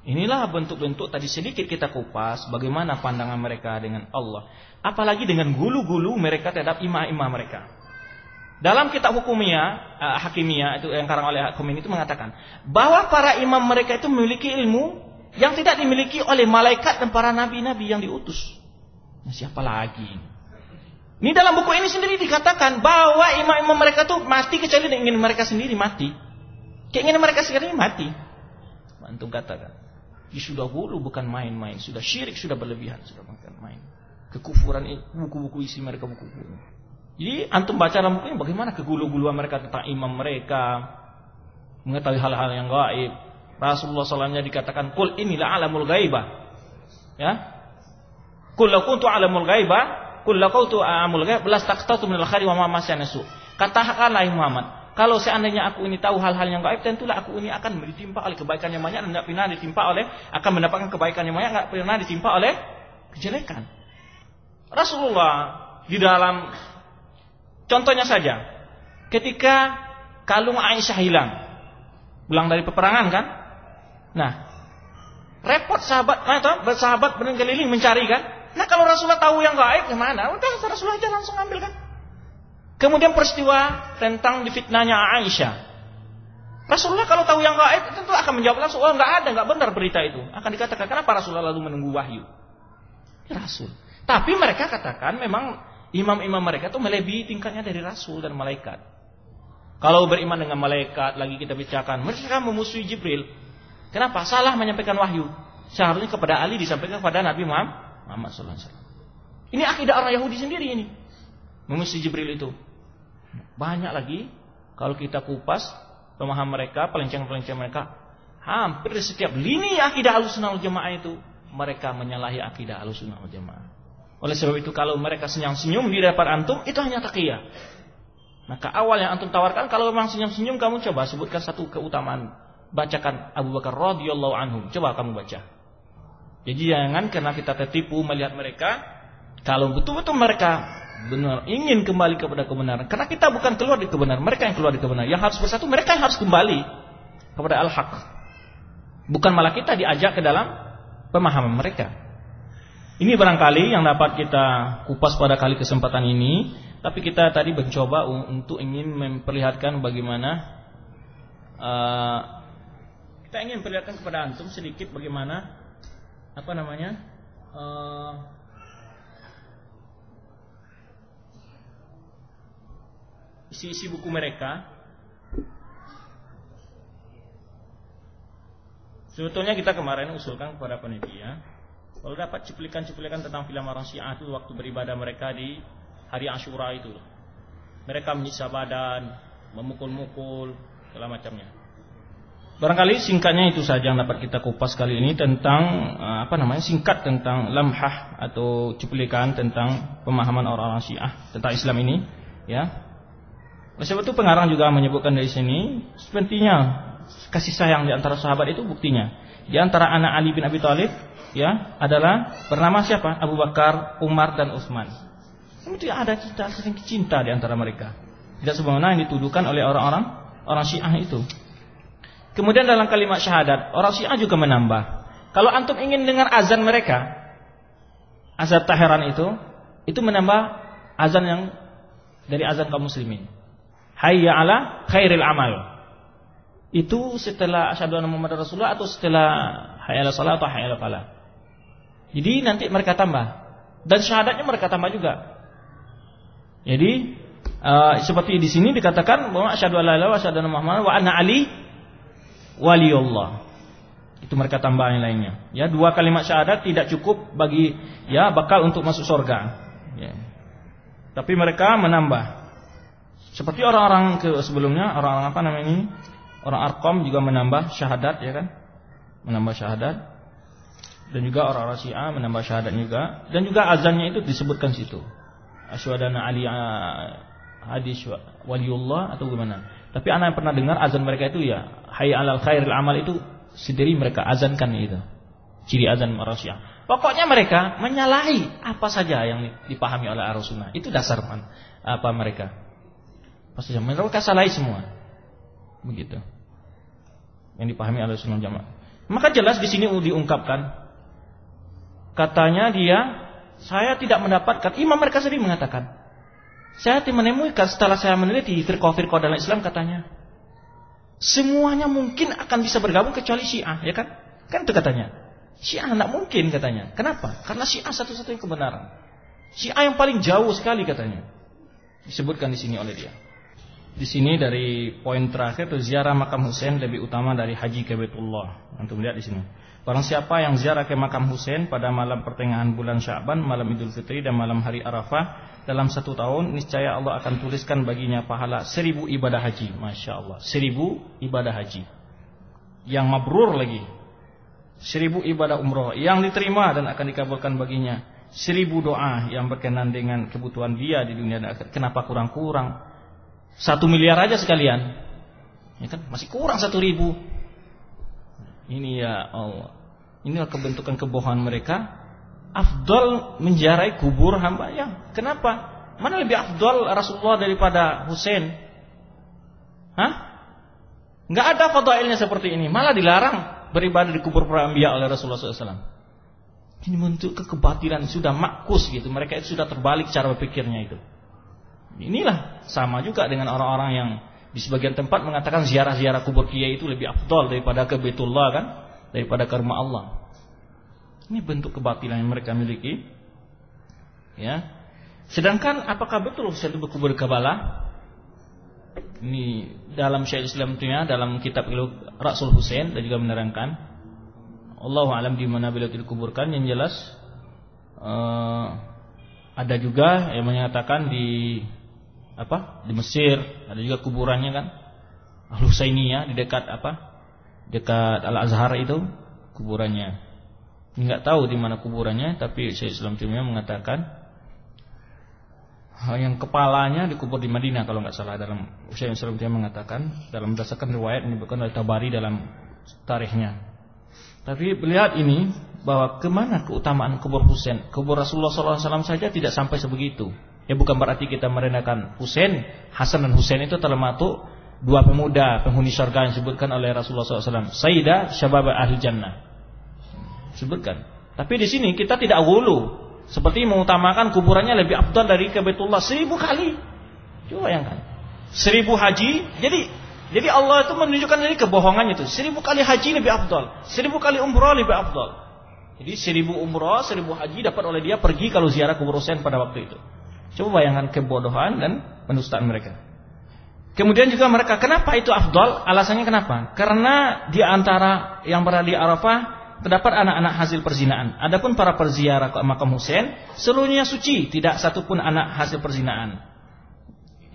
Inilah bentuk-bentuk tadi sedikit kita kupas bagaimana pandangan mereka dengan Allah. Apalagi dengan gulu-gulu mereka terhadap imam-imam mereka. Dalam kitab hukumnya, uh, hakimiyah itu yang karang oleh hakim itu mengatakan bahwa para imam mereka itu memiliki ilmu yang tidak dimiliki oleh malaikat dan para nabi-nabi yang diutus. Nah, siapa lagi? Ini dalam buku ini sendiri dikatakan bahwa imam-imam mereka itu mati kecuali ingin mereka sendiri mati. Keinginan mereka sendiri mati. Antum katakan. Ya sudah gulu bukan main-main. Sudah syirik, sudah berlebihan. Sudah bukan main. Kekufuran buku-buku isi mereka buku-buku. Jadi antum baca dalam bukunya bagaimana kegulu-guluan mereka tentang imam mereka, mengetahui hal-hal yang gaib. Rasulullah SAW dikatakan, Kul inilah alamul gaibah. Ya, Kul lakuntu alamul gaibah, Kul lakuntu alamul gaibah, belas taktatu minal khari wa ma. Katakanlah Muhammad, kalau seandainya aku ini tahu hal-hal yang gaib, tentulah aku ini akan ditimpa oleh kebaikan yang banyak dan tidak pernah ditimpa oleh akan mendapatkan kebaikan yang banyak, tidak pernah ditimpa oleh kejelekan. Rasulullah di dalam Contohnya saja, ketika kalung Aisyah hilang. Pulang dari peperangan kan? Nah, repot sahabat, nah, itu, bersahabat berkeliling mencari kan? Nah kalau Rasulullah tahu yang gaib gimana? Udah Rasulullah aja langsung ambil kan? Kemudian peristiwa tentang difitnahnya Aisyah. Rasulullah kalau tahu yang gaib tentu akan menjawab langsung, oh nggak ada, nggak benar berita itu. Akan dikatakan kenapa Rasulullah lalu menunggu wahyu? Ya, Rasul. Tapi mereka katakan memang imam-imam mereka itu melebihi tingkatnya dari Rasul dan malaikat. Kalau beriman dengan malaikat lagi kita bicarakan, mereka memusuhi Jibril. Kenapa? Salah menyampaikan wahyu. Seharusnya kepada Ali disampaikan kepada Nabi Muhammad SAW. Ini akidah orang Yahudi sendiri ini. Memusuhi Jibril itu. Banyak lagi kalau kita kupas pemahaman mereka, pelenceng-pelenceng mereka, hampir setiap lini akidah Ahlussunnah wal Jamaah itu mereka menyalahi akidah Ahlussunnah wal Jamaah. Oleh sebab itu kalau mereka senyum-senyum di depan antum itu hanya takiyah. Maka awal yang antum tawarkan kalau memang senyum-senyum kamu coba sebutkan satu keutamaan. Bacakan Abu Bakar radhiyallahu anhu. Coba kamu baca. Jadi jangan karena kita tertipu melihat mereka kalau betul-betul mereka benar ingin kembali kepada kebenaran. Karena kita bukan keluar di kebenaran, mereka yang keluar di kebenaran. Yang harus bersatu mereka yang harus kembali kepada al-haq. Bukan malah kita diajak ke dalam pemahaman mereka. Ini barangkali yang dapat kita kupas pada kali kesempatan ini tapi kita tadi mencoba untuk ingin memperlihatkan bagaimana uh, kita ingin perlihatkan kepada antum sedikit bagaimana apa namanya uh, isi-isi buku mereka. Sebetulnya kita kemarin usulkan kepada panitia kalau dapat cuplikan-cuplikan tentang film orang Syiah itu waktu beribadah mereka di hari Ashura itu. Mereka menyiksa badan, memukul-mukul, segala macamnya. Barangkali singkatnya itu saja yang dapat kita kupas kali ini tentang eh, apa namanya singkat tentang lamhah atau cuplikan tentang pemahaman orang-orang Syiah tentang Islam ini, ya. Oleh sebab itu pengarang juga menyebutkan dari sini sepertinya kasih sayang di antara sahabat itu buktinya. Di antara anak Ali bin Abi Thalib ya adalah bernama siapa? Abu Bakar, Umar dan Utsman. Kemudian ada cinta sering cinta di antara mereka. Tidak sebagaimana yang dituduhkan oleh orang-orang orang Syiah itu. Kemudian dalam kalimat syahadat, orang Syiah juga menambah. Kalau antum ingin dengar azan mereka, azan tahiran itu, itu menambah azan yang dari azan kaum muslimin. Hayya ala khairil amal. Itu setelah asyhadu anna Muhammad Rasulullah atau setelah hayya ala salat atau hayya ala falah. Jadi nanti mereka tambah. Dan syahadatnya mereka tambah juga. Jadi uh, seperti di sini dikatakan bahwa asyhadu alla wa asyhadu anna muhammadar wa anna ali waliullah. Itu mereka tambahan lainnya. Ya, dua kalimat syahadat tidak cukup bagi ya bakal untuk masuk surga. Ya. Tapi mereka menambah. Seperti orang-orang sebelumnya, orang-orang apa namanya ini? Orang Arkom juga menambah syahadat ya kan? Menambah syahadat. Dan juga orang-orang Syiah menambah syahadat juga dan juga azannya itu disebutkan situ asywadana Ali ah, hadis waliullah atau gimana. Tapi anak yang pernah dengar azan mereka itu ya hayy alal khairil amal itu sendiri mereka azankan itu. Ciri azan Rasyah. Pokoknya mereka menyalahi apa saja yang dipahami oleh Ar-Sunnah. Itu dasar man, apa mereka. Pasti mereka salahi semua. Begitu. Yang dipahami oleh Sunnah Jamaah. Maka jelas di sini diungkapkan. Katanya dia saya tidak mendapatkan. Imam mereka sendiri mengatakan saya menemukan setelah saya meneliti firqah-firqah dalam Islam katanya. Semuanya mungkin akan bisa bergabung kecuali Syiah ya kan? Kan itu katanya. Syiah tidak mungkin katanya. Kenapa? Karena Syiah satu-satunya kebenaran. Syiah yang paling jauh sekali katanya. Disebutkan di sini oleh dia di sini dari poin terakhir ziarah makam Husain lebih utama dari haji ke Baitullah untuk melihat di sini Barang siapa yang ziarah ke makam Husain pada malam pertengahan bulan Sya'ban, malam Idul Fitri dan malam hari Arafah dalam satu tahun, niscaya Allah akan tuliskan baginya pahala seribu ibadah haji. Masya Allah, seribu ibadah haji. Yang mabrur lagi. Seribu ibadah umroh yang diterima dan akan dikabulkan baginya. Seribu doa yang berkenan dengan kebutuhan dia di dunia dan. Kenapa kurang-kurang? Satu miliar aja sekalian. Ya kan? Masih kurang satu ribu. Ini ya Allah. Inilah kebentukan kebohongan mereka. Afdol menjarai kubur hamba ya. Kenapa? Mana lebih afdol Rasulullah daripada Hussein? Hah? Enggak ada fadailnya seperti ini, malah dilarang beribadah di kubur para anbiya oleh Rasulullah SAW. Ini bentuk kekebatilan sudah makus gitu. Mereka itu sudah terbalik cara berpikirnya itu. Inilah sama juga dengan orang-orang yang di sebagian tempat mengatakan ziarah-ziarah kubur kiai itu lebih afdol daripada ke Baitullah kan, daripada ke rumah Allah. Ini bentuk kebatilan yang mereka miliki. Ya. Sedangkan apakah betul berkubur di Kabala? Ini dalam Syekh Islam itu ya, dalam kitab Rasul Husain dan juga menerangkan Allah alam di mana beliau dikuburkan yang jelas uh, ada juga yang menyatakan di apa? Di Mesir ada juga kuburannya kan? Al Husainiyah di dekat apa? Dekat Al Azhar itu kuburannya. Nggak tahu di mana kuburannya tapi Syekh Islam Timnya mengatakan yang kepalanya dikubur di Madinah kalau nggak salah. Dalam Syekh Islam Timnya mengatakan dalam berdasarkan riwayat bukan oleh Tabari dalam tarikhnya tapi lihat ini bahwa ke mana keutamaan kubur Husain? Kubur Rasulullah SAW saja tidak sampai sebegitu. Ya bukan berarti kita merendahkan Husain, Hasan dan Husain itu termasuk dua pemuda penghuni surga yang disebutkan oleh Rasulullah SAW. Sayyidah Syabab Ahli Jannah. Sebutkan. Tapi di sini kita tidak wulu. Seperti mengutamakan kuburannya lebih abdul dari ke seribu kali. Coba bayangkan. Seribu haji. Jadi jadi Allah itu menunjukkan ini kebohongan itu. Seribu kali haji lebih abdul. Seribu kali umrah lebih abdul. Jadi seribu umrah, seribu haji dapat oleh dia pergi kalau ziarah kubur Husain pada waktu itu. Coba bayangkan kebodohan dan penustaan mereka. Kemudian juga mereka, kenapa itu afdol? Alasannya kenapa? Karena di antara yang berada di Arafah terdapat anak-anak hasil perzinaan. Adapun para perziarah ke makam Husain, seluruhnya suci, tidak satupun anak hasil perzinaan.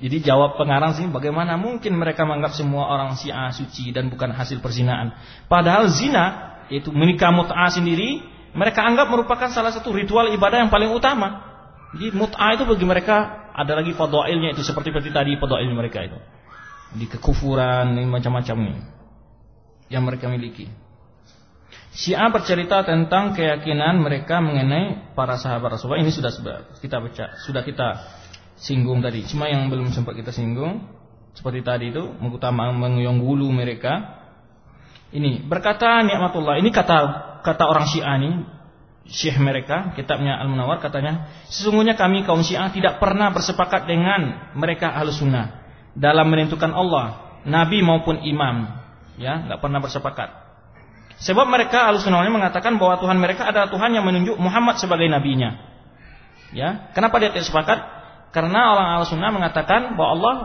Jadi jawab pengarang sini bagaimana mungkin mereka menganggap semua orang Syiah suci dan bukan hasil perzinaan. Padahal zina yaitu menikah mut'ah sendiri mereka anggap merupakan salah satu ritual ibadah yang paling utama. Jadi mut'ah itu bagi mereka ada lagi fadailnya itu seperti seperti tadi fadail mereka itu. Di kekufuran macam-macam nih yang mereka miliki. Syiah bercerita tentang keyakinan mereka mengenai para sahabat Rasulullah. Ini sudah kita baca, sudah kita singgung tadi. Cuma yang belum sempat kita singgung seperti tadi itu mengutamakan menguyong bulu mereka. Ini berkata nikmatullah. Ini kata kata orang Syiah ini Syekh mereka, kitabnya Al-Munawar katanya, sesungguhnya kami kaum Syiah tidak pernah bersepakat dengan mereka Ahlus Sunnah dalam menentukan Allah, nabi maupun imam. Ya, nggak pernah bersepakat. Sebab mereka Ahlus Sunnah mengatakan bahwa Tuhan mereka adalah Tuhan yang menunjuk Muhammad sebagai nabinya. Ya, kenapa dia tidak sepakat? Karena orang al-sunnah mengatakan bahwa Allah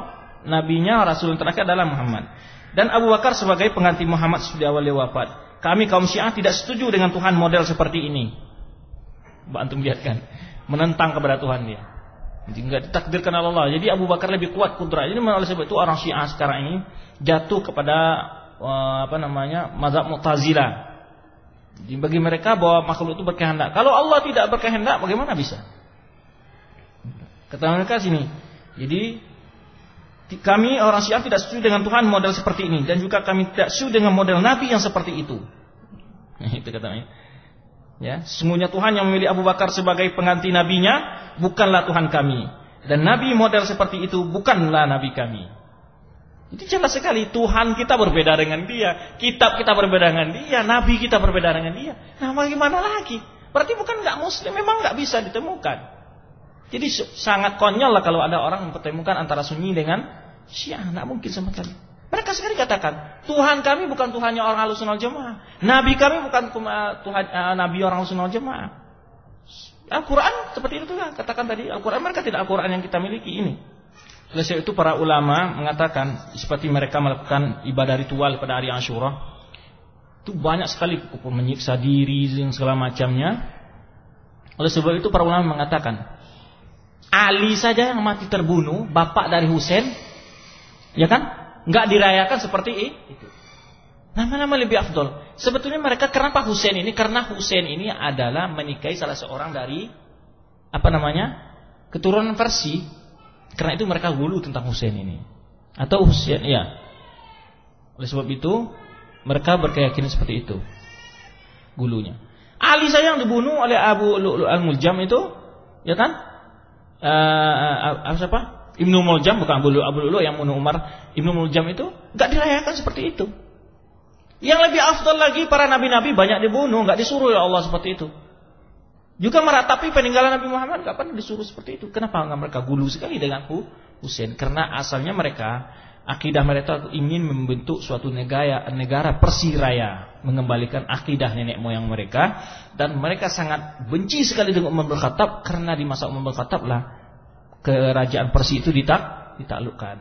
nabinya rasul terakhir adalah Muhammad. Dan Abu Bakar sebagai pengganti Muhammad sudah awal wafat. Kami kaum Syiah tidak setuju dengan Tuhan model seperti ini. Antum lihat kan, menentang kepada Tuhan dia. Jadi enggak ditakdirkan Allah. Jadi Abu Bakar lebih kuat kudrat. Jadi oleh sebab itu orang Syiah sekarang ini jatuh kepada eh, apa namanya mazhab Mu'tazilah. Jadi bagi mereka bahwa makhluk itu berkehendak. Kalau Allah tidak berkehendak, bagaimana bisa? Kata mereka sini. Jadi kami orang Syiah tidak setuju dengan Tuhan model seperti ini dan juga kami tidak setuju dengan model Nabi yang seperti itu. itu katanya. Ya, sesungguhnya Tuhan yang memilih Abu Bakar sebagai pengganti nabinya bukanlah Tuhan kami dan nabi model seperti itu bukanlah nabi kami. Jadi jelas sekali Tuhan kita berbeda dengan dia, kitab kita berbeda dengan dia, nabi kita berbeda dengan dia. Nah, bagaimana lagi? Berarti bukan nggak muslim, memang nggak bisa ditemukan. Jadi sangat konyol lah kalau ada orang mempertemukan antara Sunni dengan Syiah, tidak mungkin sama sekali. Mereka sekali katakan, Tuhan kami bukan Tuhannya orang Ahlussunnah Jamaah. Nabi kami bukan Tuhan uh, Nabi orang Ahlussunnah Jamaah. Al-Qur'an seperti itu kan, katakan tadi Al-Qur'an mereka tidak Al-Qur'an yang kita miliki ini. Oleh sebab itu para ulama mengatakan seperti mereka melakukan ibadah ritual pada hari Asyura itu banyak sekali menyiksa diri dan segala macamnya. Oleh sebab itu para ulama mengatakan Ali saja yang mati terbunuh, bapak dari Husain, ya kan? Enggak dirayakan seperti itu. Nama-nama lebih afdol. Sebetulnya mereka kenapa Husain ini? Karena Husain ini adalah menikahi salah seorang dari apa namanya? keturunan versi. Karena itu mereka gulu tentang Husain ini. Atau Husain, ya. Oleh sebab itu, mereka berkeyakinan seperti itu. Gulunya. Ali saja yang dibunuh oleh Abu Lu'lu' al-Muljam itu, ya kan? uh, apa siapa? Ibnu Muljam bukan Abu Abu yang bunuh Umar. Ibnu Muljam itu nggak dirayakan seperti itu. Yang lebih afdal lagi para nabi-nabi banyak dibunuh, nggak disuruh ya Allah seperti itu. Juga meratapi peninggalan Nabi Muhammad nggak pernah disuruh seperti itu. Kenapa nggak mereka gulu sekali dengan Husain? Karena asalnya mereka akidah mereka ingin membentuk suatu negara negara persiraya, mengembalikan akidah nenek moyang mereka dan mereka sangat benci sekali dengan Umar Khattab karena di masa Umar Khattab lah kerajaan Persia itu ditak ditaklukkan.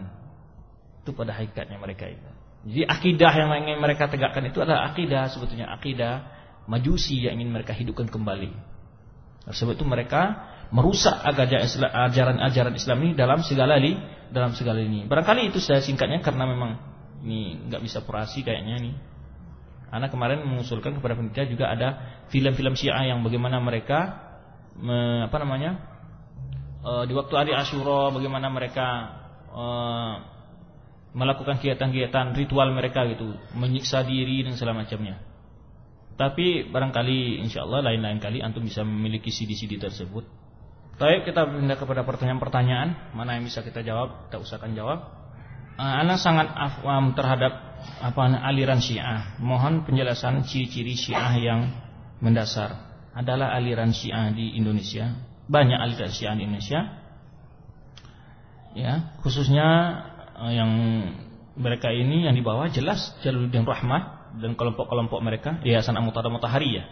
Itu pada hakikatnya mereka itu. Jadi akidah yang ingin mereka tegakkan itu adalah akidah sebetulnya akidah majusi yang ingin mereka hidupkan kembali. Sebab itu mereka merusak ajaran-ajaran Islam ini dalam segala li, dalam segala ini. Barangkali itu saya singkatnya karena memang ini nggak bisa purasi kayaknya nih. Anak kemarin mengusulkan kepada panitia juga ada film-film Syiah yang bagaimana mereka me, apa namanya e, di waktu hari Ashura bagaimana mereka e, melakukan kegiatan-kegiatan ritual mereka gitu, menyiksa diri dan segala macamnya. Tapi barangkali insya Allah lain-lain kali antum bisa memiliki CD-CD tersebut. Baik, kita pindah kepada pertanyaan-pertanyaan mana yang bisa kita jawab, kita usahakan jawab. Uh, Anak sangat afam terhadap apa aliran Syiah. Mohon penjelasan ciri-ciri Syiah yang mendasar. Adalah aliran Syiah di Indonesia. Banyak aliran Syiah di Indonesia. Ya, khususnya Eh, yang mereka ini yang dibawa jelas Jalaluddin Rahmat dan kelompok-kelompok mereka Yayasan Amutada Mutahari ya.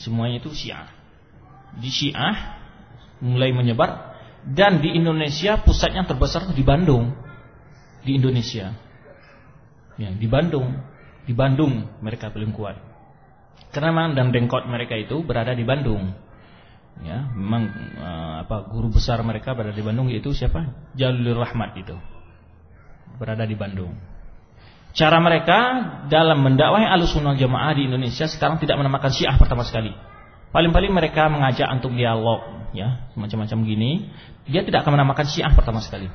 Semuanya itu Syiah. Di Syiah mulai menyebar dan di Indonesia pusatnya terbesar di Bandung. Di Indonesia. Ya, di Bandung. Di Bandung mereka paling kuat. Karena dan dengkot mereka itu berada di Bandung. Ya, memang uh, apa guru besar mereka berada di Bandung yaitu siapa? Jalul Rahmat itu berada di Bandung. Cara mereka dalam mendakwahi alusunah jamaah di Indonesia sekarang tidak menamakan syiah pertama sekali. Paling-paling mereka mengajak untuk dialog, ya, macam-macam gini. Dia tidak akan menamakan syiah pertama sekali.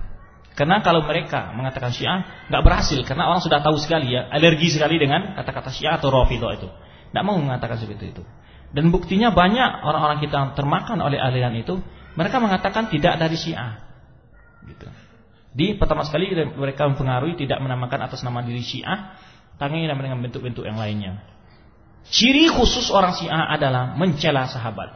Karena kalau mereka mengatakan syiah, nggak berhasil. Karena orang sudah tahu sekali ya, alergi sekali dengan kata-kata syiah atau rafidah itu. Tidak mau mengatakan seperti itu. Dan buktinya banyak orang-orang kita yang termakan oleh aliran itu, mereka mengatakan tidak dari syiah. Gitu. Di pertama sekali mereka mempengaruhi tidak menamakan atas nama diri Syiah, tangi dengan bentuk-bentuk yang lainnya. Ciri khusus orang Syiah adalah mencela sahabat.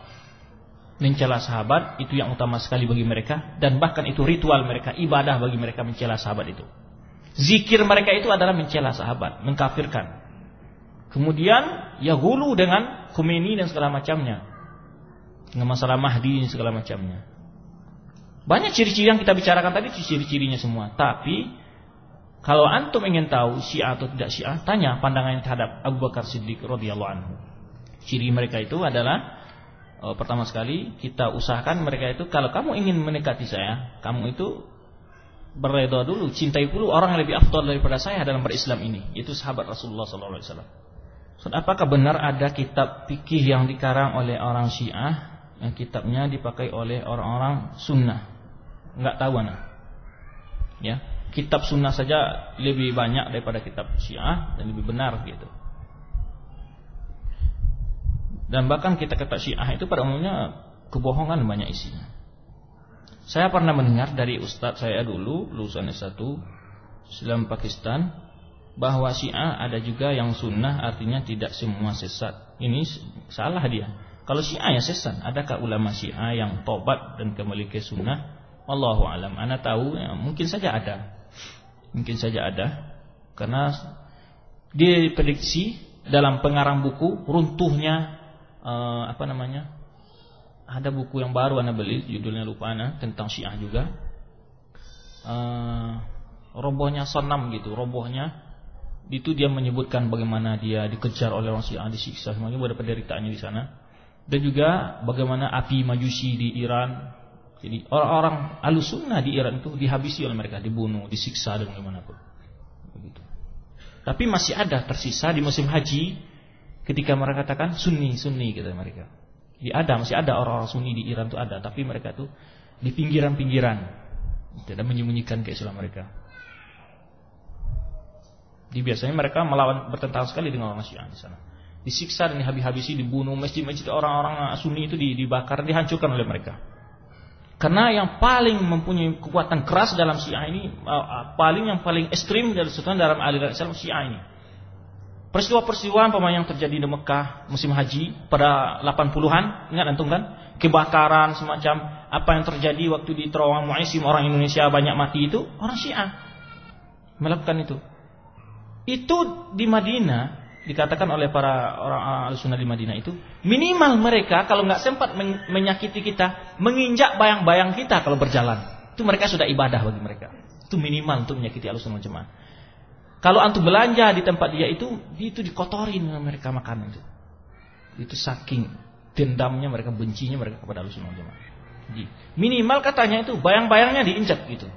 Mencela sahabat itu yang utama sekali bagi mereka dan bahkan itu ritual mereka, ibadah bagi mereka mencela sahabat itu. Zikir mereka itu adalah mencela sahabat, mengkafirkan. Kemudian ya gulu dengan Khomeini dan segala macamnya. Dengan masalah Mahdi dan segala macamnya. Banyak ciri-ciri yang kita bicarakan tadi ciri-cirinya semua. Tapi kalau antum ingin tahu Syiah atau tidak Syiah, tanya pandangannya terhadap Abu Bakar Siddiq radhiyallahu anhu. Ciri mereka itu adalah e, pertama sekali kita usahakan mereka itu kalau kamu ingin mendekati saya, kamu itu berredha dulu, cintai dulu orang yang lebih afdal daripada saya dalam berislam ini, itu sahabat Rasulullah sallallahu alaihi wasallam. Apakah benar ada kitab fikih yang dikarang oleh orang Syiah yang kitabnya dipakai oleh orang-orang sunnah? nggak tahu anak. Ya, kitab sunnah saja lebih banyak daripada kitab syiah dan lebih benar gitu. Dan bahkan kita kata syiah itu pada umumnya kebohongan banyak isinya. Saya pernah mendengar dari ustadz saya dulu lulusan S1 Islam Pakistan bahwa Syiah ada juga yang sunnah artinya tidak semua sesat. Ini salah dia. Kalau Syiah ya sesat, adakah ulama Syiah yang tobat dan kembali ke sunnah? Allahu alam. Anda tahu ya, mungkin saja ada. Mungkin saja ada. Karena diprediksi dalam pengarang buku runtuhnya uh, apa namanya? Ada buku yang baru Anda beli, judulnya lupa Anda tentang Syiah juga. Uh, robohnya sonam gitu, robohnya itu dia menyebutkan bagaimana dia dikejar oleh orang Syiah, disiksa semuanya ada penderitaannya di sana. Dan juga bagaimana api majusi di Iran jadi orang-orang alusunnah di Iran itu dihabisi oleh mereka, dibunuh, disiksa dan bagaimanapun. Begitu. Tapi masih ada tersisa di musim haji ketika mereka katakan sunni, sunni kata mereka. Jadi ada, masih ada orang-orang sunni di Iran itu ada, tapi mereka itu di pinggiran-pinggiran tidak menyembunyikan keislaman mereka. Di biasanya mereka melawan bertentang sekali dengan orang Syiah di sana. Disiksa dan dihabis-habisi, dibunuh masjid-masjid orang-orang Sunni itu dibakar, dihancurkan oleh mereka. Karena yang paling mempunyai kekuatan keras dalam Syiah ini uh, paling yang paling ekstrim dari dalam aliran Islam Syiah ini. Peristiwa-peristiwa yang terjadi di Mekah musim haji pada 80-an, ingat antum kan? Kebakaran semacam apa yang terjadi waktu di terowongan Muaisim orang Indonesia banyak mati itu orang Syiah melakukan itu. Itu di Madinah dikatakan oleh para orang al-sunnah di Madinah itu minimal mereka kalau nggak sempat menyakiti kita menginjak bayang-bayang kita kalau berjalan. Itu mereka sudah ibadah bagi mereka. Itu minimal untuk menyakiti al-sunnah jemaah kalau antum belanja di tempat dia itu itu dikotorin mereka makan itu. Itu saking dendamnya mereka bencinya mereka kepada al-sunnah jemaah jadi minimal katanya itu bayang-bayangnya diinjak gitu.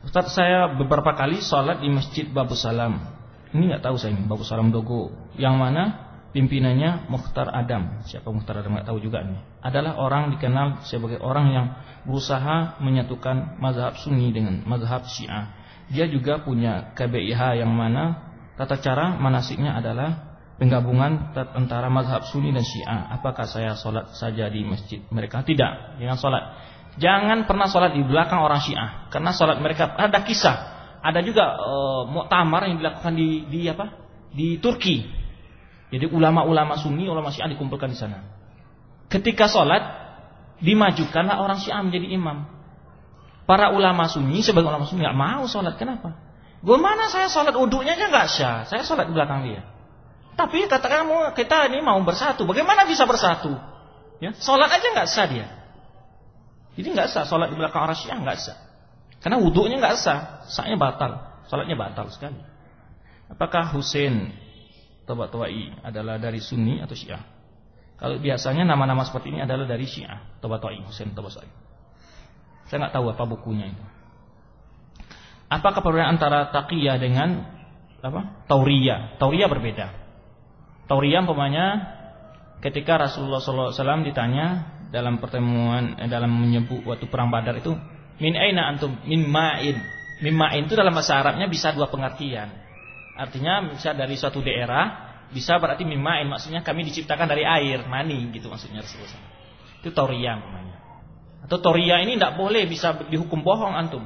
Ustaz saya beberapa kali sholat di masjid Babu Salam ini nggak tahu saya ini Bapak Salam Dogo yang mana pimpinannya Mukhtar Adam. Siapa Mukhtar Adam nggak tahu juga nih. Adalah orang dikenal sebagai orang yang berusaha menyatukan mazhab Sunni dengan mazhab Syiah. Dia juga punya KBIH yang mana tata cara manasiknya adalah penggabungan antara mazhab Sunni dan Syiah. Apakah saya sholat saja di masjid mereka? Tidak. Jangan sholat. Jangan pernah sholat di belakang orang Syiah. Karena sholat mereka ada kisah ada juga uh, muktamar yang dilakukan di di apa? Di Turki. Jadi ulama-ulama Sunni, ulama Syiah dikumpulkan di sana. Ketika sholat, dimajukanlah orang Syiah menjadi imam. Para ulama Sunni sebagai ulama Sunni nggak mau sholat. Kenapa? Gue mana saya sholat uduknya aja nggak syah. Saya sholat di belakang dia. Tapi katakan mau kita ini mau bersatu. Bagaimana bisa bersatu? Ya, sholat aja nggak sah dia. Jadi nggak sah sholat di belakang orang Syiah nggak sah. Karena wudhunya nggak sah, sahnya batal, salatnya batal sekali. Apakah Husain Tabatwai adalah dari Sunni atau Syiah? Kalau biasanya nama-nama seperti ini adalah dari Syiah, Tabatwai, Husain Tabatwai. Saya nggak tahu apa bukunya itu. Apakah perbedaan antara taqiyah dengan apa? Tauriyah. Tauriyah berbeda. Tauriyah umpamanya ketika Rasulullah SAW ditanya dalam pertemuan eh, dalam menyebut waktu perang Badar itu Min aina antum? Min ma'in. Min ma'in itu dalam bahasa Arabnya bisa dua pengertian. Artinya bisa dari suatu daerah, bisa berarti min ma'in. Maksudnya kami diciptakan dari air, mani gitu maksudnya Rasulullah. Itu tauriyah namanya. Atau tauriyah ini tidak boleh bisa dihukum bohong antum.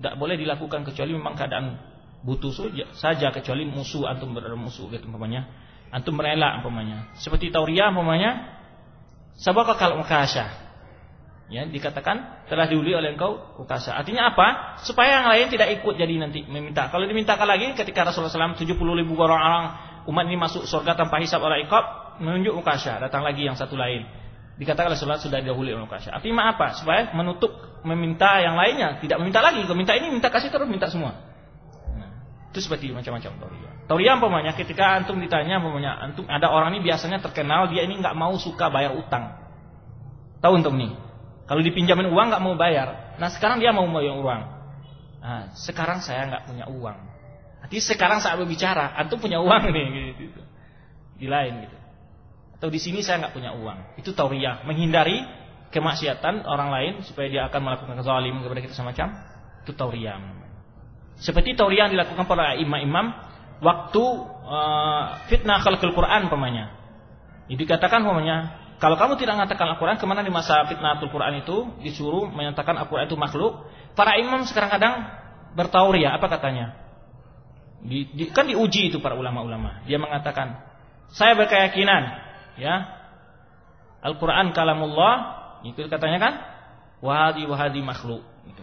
Tidak boleh dilakukan kecuali memang keadaan butuh saja kecuali musuh antum berada musuh gitu umpamanya. Antum merela umpamanya. Seperti tauriyah umpamanya sabaka kal mukasya ya dikatakan telah diuli oleh engkau ukasa. Artinya apa? Supaya yang lain tidak ikut jadi nanti meminta. Kalau dimintakan lagi ketika Rasulullah SAW 70 ribu orang umat ini masuk surga tanpa hisab oleh ikab menunjuk ukasa. Datang lagi yang satu lain. Dikatakan Rasulullah sudah dahului oleh ukasa. Artinya apa? Supaya menutup meminta yang lainnya. Tidak meminta lagi. Kalau minta ini minta kasih terus minta semua. Nah, itu seperti macam-macam tauriah. Tauriah umpamanya ketika antum ditanya umpamanya antum ada orang ini biasanya terkenal dia ini nggak mau suka bayar utang. Tahu antum nih? Kalau dipinjamin uang nggak mau bayar. Nah sekarang dia mau bayar uang. Nah, sekarang saya nggak punya uang. Nanti sekarang saat berbicara, antum punya uang nih, gitu. Di lain gitu. Atau di sini saya nggak punya uang. Itu tauriyah, menghindari kemaksiatan orang lain supaya dia akan melakukan kezaliman kepada kita semacam. Itu tauriyah. Seperti tauriyah yang dilakukan para imam-imam waktu uh, fitnah khalqul Quran pemanya. Jadi dikatakan pemanya kalau kamu tidak mengatakan Al-Quran, ke mana di masa fitnatul Quran itu disuruh menyatakan Al-Quran itu makhluk? Para imam sekarang kadang bertauria, apa katanya? Di, di, kan diuji itu para ulama-ulama. Dia mengatakan, saya berkeyakinan, ya, Al-Quran kalamullah, itu katanya kan, wahadi wahadi makhluk. Itu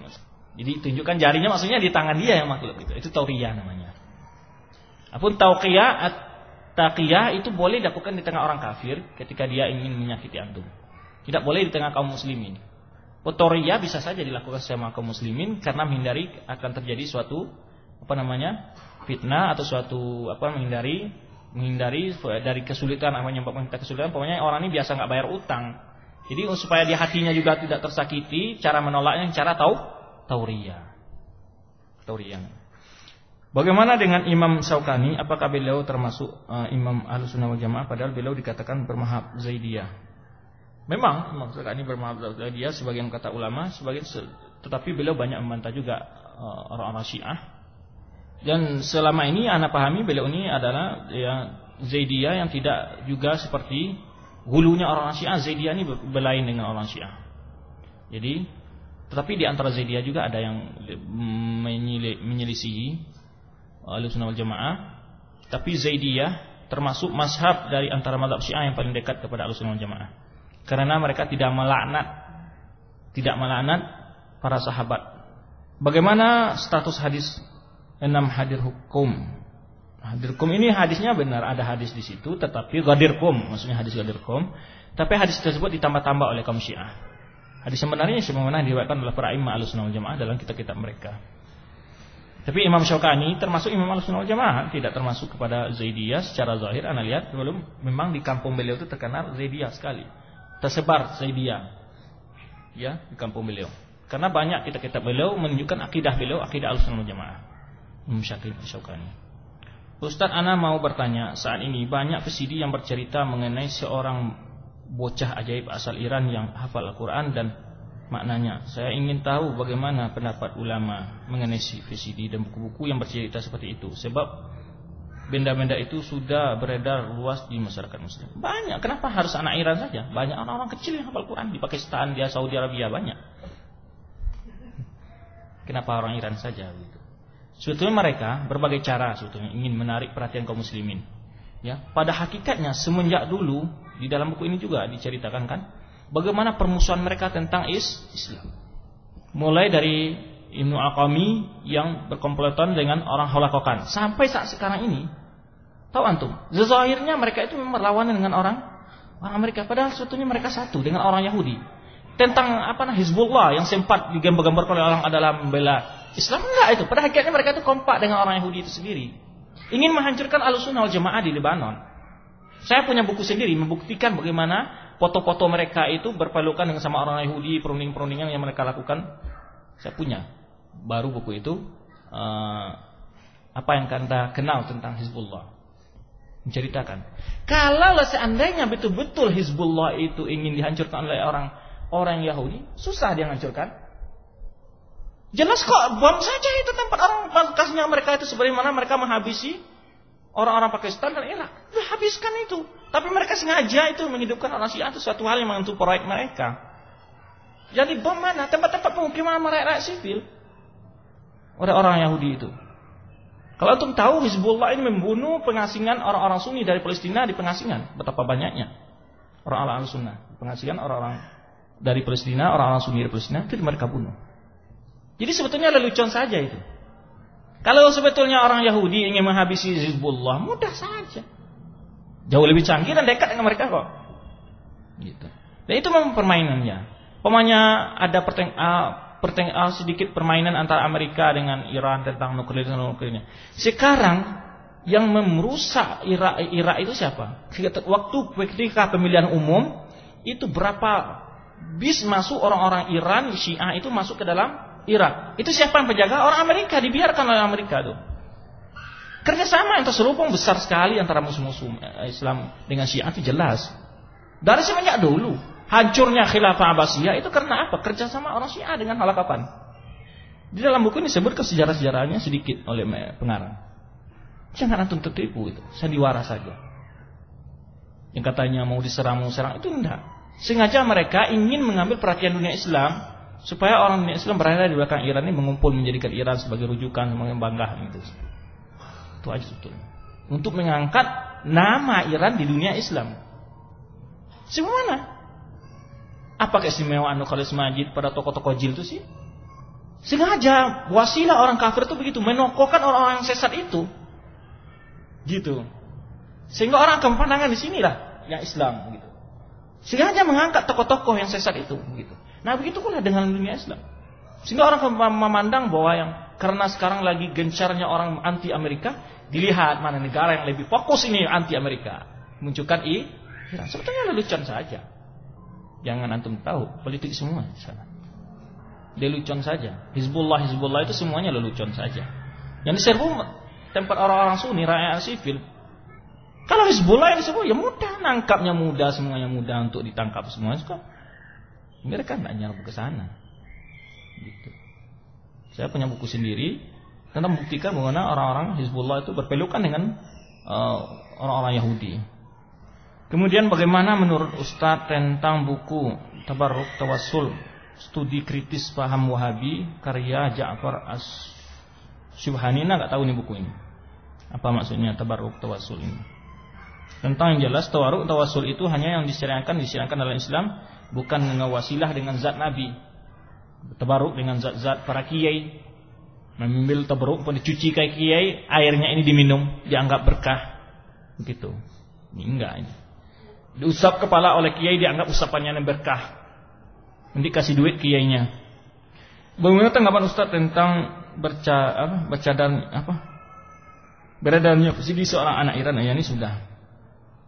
Jadi tunjukkan jarinya maksudnya di tangan dia yang makhluk itu. Itu tauriyah namanya. Apun tauqiyah Taqiyah itu boleh dilakukan di tengah orang kafir ketika dia ingin menyakiti antum. Tidak boleh di tengah kaum muslimin. Otoriyah bisa saja dilakukan sama kaum muslimin karena menghindari akan terjadi suatu apa namanya fitnah atau suatu apa menghindari menghindari dari kesulitan apa menyebabkan kita kesulitan. Pokoknya orang ini biasa nggak bayar utang. Jadi supaya di hatinya juga tidak tersakiti, cara menolaknya cara tahu tauriyah. Tauriyah. Bagaimana dengan Imam Syaukani? Apakah beliau termasuk uh, Imam Ahlussunnah wal Jamaah padahal beliau dikatakan bermahab Zaidiyah? Memang Imam Syaukani bermahab Zaidiyah sebagian kata ulama, sebagian tetapi beliau banyak membantah juga uh, orang-orang Syiah. Dan selama ini anak pahami beliau ini adalah ya Zaidiyah yang tidak juga seperti hulunya orang Syiah. Zaidiyah ini berlain dengan orang Syiah. Jadi, tetapi di antara Zaidiyah juga ada yang menyelisihi Ahlussunnah wal Jamaah. Tapi Zaidiyah termasuk mazhab dari antara mazhab Syiah yang paling dekat kepada Ahlussunnah wal Jamaah. Karena mereka tidak melaknat tidak melaknat para sahabat. Bagaimana status hadis enam hadir hukum? Hadir hukum ini hadisnya benar ada hadis di situ, tetapi gadirkum maksudnya hadis gadirkum. Tapi hadis tersebut ditambah-tambah oleh kaum Syiah. Hadis sebenarnya sebagaimana diriwayatkan oleh para imam Ahlussunnah wal Jamaah dalam kitab-kitab mereka. Tapi Imam Syaukani termasuk Imam Ahlussunnah wal Jamaah, tidak termasuk kepada Zaidiyah secara zahir. Anda lihat belum memang di kampung beliau itu terkenal Zaidiyah sekali. Tersebar Zaidiyah. Ya, di kampung beliau. Karena banyak kitab-kitab beliau menunjukkan akidah beliau, akidah Ahlussunnah wal Jamaah. Imam Syaukani. Ustaz Ana mau bertanya, saat ini banyak pesidi yang bercerita mengenai seorang bocah ajaib asal Iran yang hafal Al-Quran dan maknanya. Saya ingin tahu bagaimana pendapat ulama mengenai VCD dan buku-buku yang bercerita seperti itu. Sebab benda-benda itu sudah beredar luas di masyarakat muslim. Banyak, kenapa harus anak Iran saja? Banyak orang-orang kecil yang hafal Quran di Pakistan, di Saudi Arabia banyak. Kenapa orang Iran saja gitu? Sebetulnya mereka berbagai cara sebetulnya ingin menarik perhatian kaum muslimin. Ya, pada hakikatnya semenjak dulu di dalam buku ini juga diceritakan kan bagaimana permusuhan mereka tentang is Islam. Mulai dari Ibnu Aqami yang berkomplotan dengan orang Holakokan sampai saat sekarang ini tahu antum zahirnya mereka itu berlawanan dengan orang orang Amerika padahal sebetulnya mereka satu dengan orang Yahudi tentang apa nah Hizbullah yang sempat digambar-gambar oleh orang adalah membela Islam enggak itu. Pada hakikatnya mereka itu kompak dengan orang Yahudi itu sendiri. Ingin menghancurkan alusunah wal jamaah di Lebanon. Saya punya buku sendiri membuktikan bagaimana foto-foto mereka itu berpelukan dengan sama orang Yahudi, perunding-perundingan yang mereka lakukan. Saya punya. Baru buku itu uh, apa yang Anda kenal tentang Hizbullah. Menceritakan. Kalau seandainya betul-betul Hizbullah itu ingin dihancurkan oleh orang orang Yahudi, susah dia hancurkan. Jelas kok, buang saja itu tempat orang markasnya mereka itu sebagaimana mereka menghabisi orang-orang Pakistan dan Irak. Ya, habiskan itu. Tapi mereka sengaja itu menghidupkan orang Syiah itu suatu hal yang menentu proyek mereka. Jadi bom mana? Tempat-tempat pemukiman rakyat sipil. Oleh orang Yahudi itu. Kalau antum tahu Hizbullah ini membunuh pengasingan orang-orang Sunni dari Palestina di pengasingan. Betapa banyaknya. Orang-orang Sunnah. Pengasingan orang-orang dari Palestina, orang-orang Sunni dari Palestina itu mereka bunuh. Jadi sebetulnya lelucon saja itu. Kalau sebetulnya orang Yahudi ingin menghabisi Hizbullah, mudah saja. Jauh lebih canggih dan dekat dengan mereka kok. Gitu. Dan itu memang permainannya. Pemanya ada perteng uh, perteng uh, sedikit permainan antara Amerika dengan Iran tentang nuklir dan nuklirnya. Sekarang yang merusak Irak, Irak itu siapa? Waktu ketika pemilihan umum itu berapa bis masuk orang-orang Iran Syiah itu masuk ke dalam Irak. Itu siapa yang penjaga? Orang Amerika, dibiarkan oleh Amerika tuh. Kerjasama yang terselubung besar sekali antara musuh-musuh eh, Islam dengan Syiah itu jelas. Dari semenjak dulu, hancurnya khilafah Abbasiyah itu karena apa? Kerjasama orang Syiah dengan halakapan. Di dalam buku ini disebutkan sejarah-sejarahnya sedikit oleh pengarang. Jangan antum tertipu itu, sandiwara saja. Yang katanya mau diserang, mau serang itu enggak. Sengaja mereka ingin mengambil perhatian dunia Islam supaya orang Islam berada di belakang Iran ini mengumpul menjadikan Iran sebagai rujukan bangga itu. Itu aja sebetulnya. Untuk mengangkat nama Iran di dunia Islam. Sebagaimana? Apa keistimewaan Nukhalis Majid pada tokoh-tokoh jil itu sih? Sengaja wasilah orang kafir itu begitu menokohkan orang-orang yang sesat itu. Gitu. Sehingga orang akan pandangan di sinilah yang Islam gitu. Sengaja mengangkat tokoh-tokoh yang sesat itu begitu. Nah begitu pula dengan dunia Islam. Sehingga orang memandang bahwa yang karena sekarang lagi gencarnya orang anti Amerika, dilihat mana negara yang lebih fokus ini anti Amerika. Munculkan i Iran. Sebetulnya lelucon saja. Jangan antum tahu politik semua di sana. Lelucon saja. Hizbullah Hizbullah itu semuanya lelucon saja. Yang diserbu tempat orang-orang Sunni rakyat sipil. Kalau Hizbullah yang disebut ya mudah nangkapnya mudah semuanya mudah untuk ditangkap semua. Mereka tidak nyerbu ke sana. Gitu. Saya punya buku sendiri tentang membuktikan bahwa orang-orang Hizbullah itu berpelukan dengan uh, orang-orang uh, Yahudi. Kemudian bagaimana menurut Ustadz tentang buku Tabarruk Tawassul studi kritis paham Wahabi karya Ja'far As Syubhani nah nggak tahu nih buku ini. Apa maksudnya tabarruk tawasul ini? Tentang yang jelas tawaruk tawasul itu hanya yang disyariatkan disyariatkan dalam Islam bukan mengawasilah dengan zat Nabi. Tabaruk dengan zat-zat para kiai. Mengambil tabaruk pun dicuci kayak kiai, airnya ini diminum, dianggap berkah. Begitu. Ini enggak ini. Diusap kepala oleh kiai dianggap usapannya yang berkah. Nanti kasih duit kiainya. Bagaimana tanggapan Ustaz tentang berca apa baca dan apa beredarnya di seorang anak Iran ya ini sudah.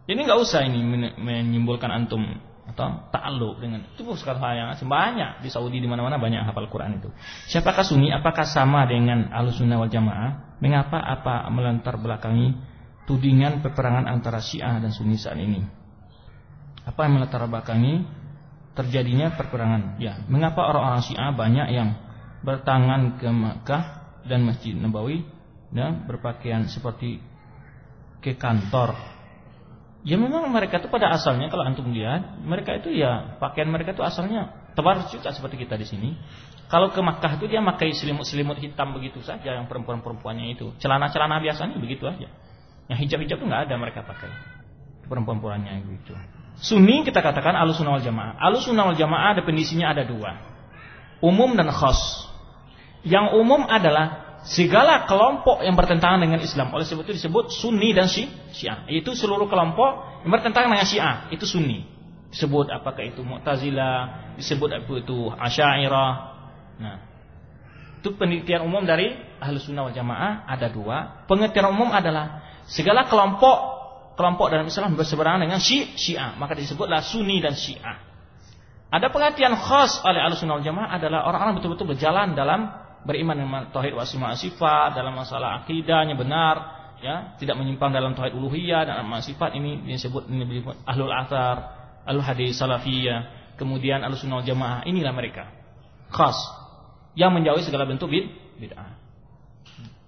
Ini nggak usah ini menyimpulkan antum atau takluk dengan itu sekarang yang banyak di Saudi di mana-mana banyak hafal Quran itu. Siapakah Sunni? Apakah sama dengan Ahlussunnah wal Jamaah? Mengapa apa melantar belakangi tudingan peperangan antara Syiah dan Sunni saat ini? Apa yang melatar belakangi terjadinya perperangan. Ya, mengapa orang-orang Syiah banyak yang bertangan ke Makkah dan Masjid Nabawi dan berpakaian seperti ke kantor? Ya memang mereka itu pada asalnya kalau antum lihat, mereka itu ya pakaian mereka itu asalnya tebar juga seperti kita di sini. Kalau ke Makkah itu dia pakai selimut-selimut hitam begitu saja yang perempuan-perempuannya itu. Celana-celana biasanya begitu aja. Yang hijab-hijab itu nggak ada mereka pakai. Perempuan-perempuannya gitu. Sunni kita katakan alusunah wal jamaah. Alusunah wal jamaah definisinya ada dua. Umum dan khas. Yang umum adalah segala kelompok yang bertentangan dengan Islam. Oleh sebab itu disebut Sunni dan Syiah. Itu seluruh kelompok yang bertentangan dengan Syiah. Itu Sunni. Disebut apakah itu Mu'tazilah, disebut apa itu Asy'ariyah. Nah, itu penelitian umum dari Ahlu Sunnah wal Jamaah ada dua. Pengertian umum adalah segala kelompok kelompok dalam Islam berseberangan dengan Syiah, maka disebutlah Sunni dan Syiah. Ada pengertian khas oleh Ahlussunnah Jamaah adalah orang-orang betul-betul berjalan dalam beriman dengan tauhid wa sifat, dalam masalah akidahnya benar, ya, tidak menyimpang dalam tauhid uluhiyah dan sifat ini disebut ini disebut ahlul athar, ahlul hadis salafiyah, kemudian Ahlussunnah Jamaah, inilah mereka. Khas yang menjauhi segala bentuk bid'ah.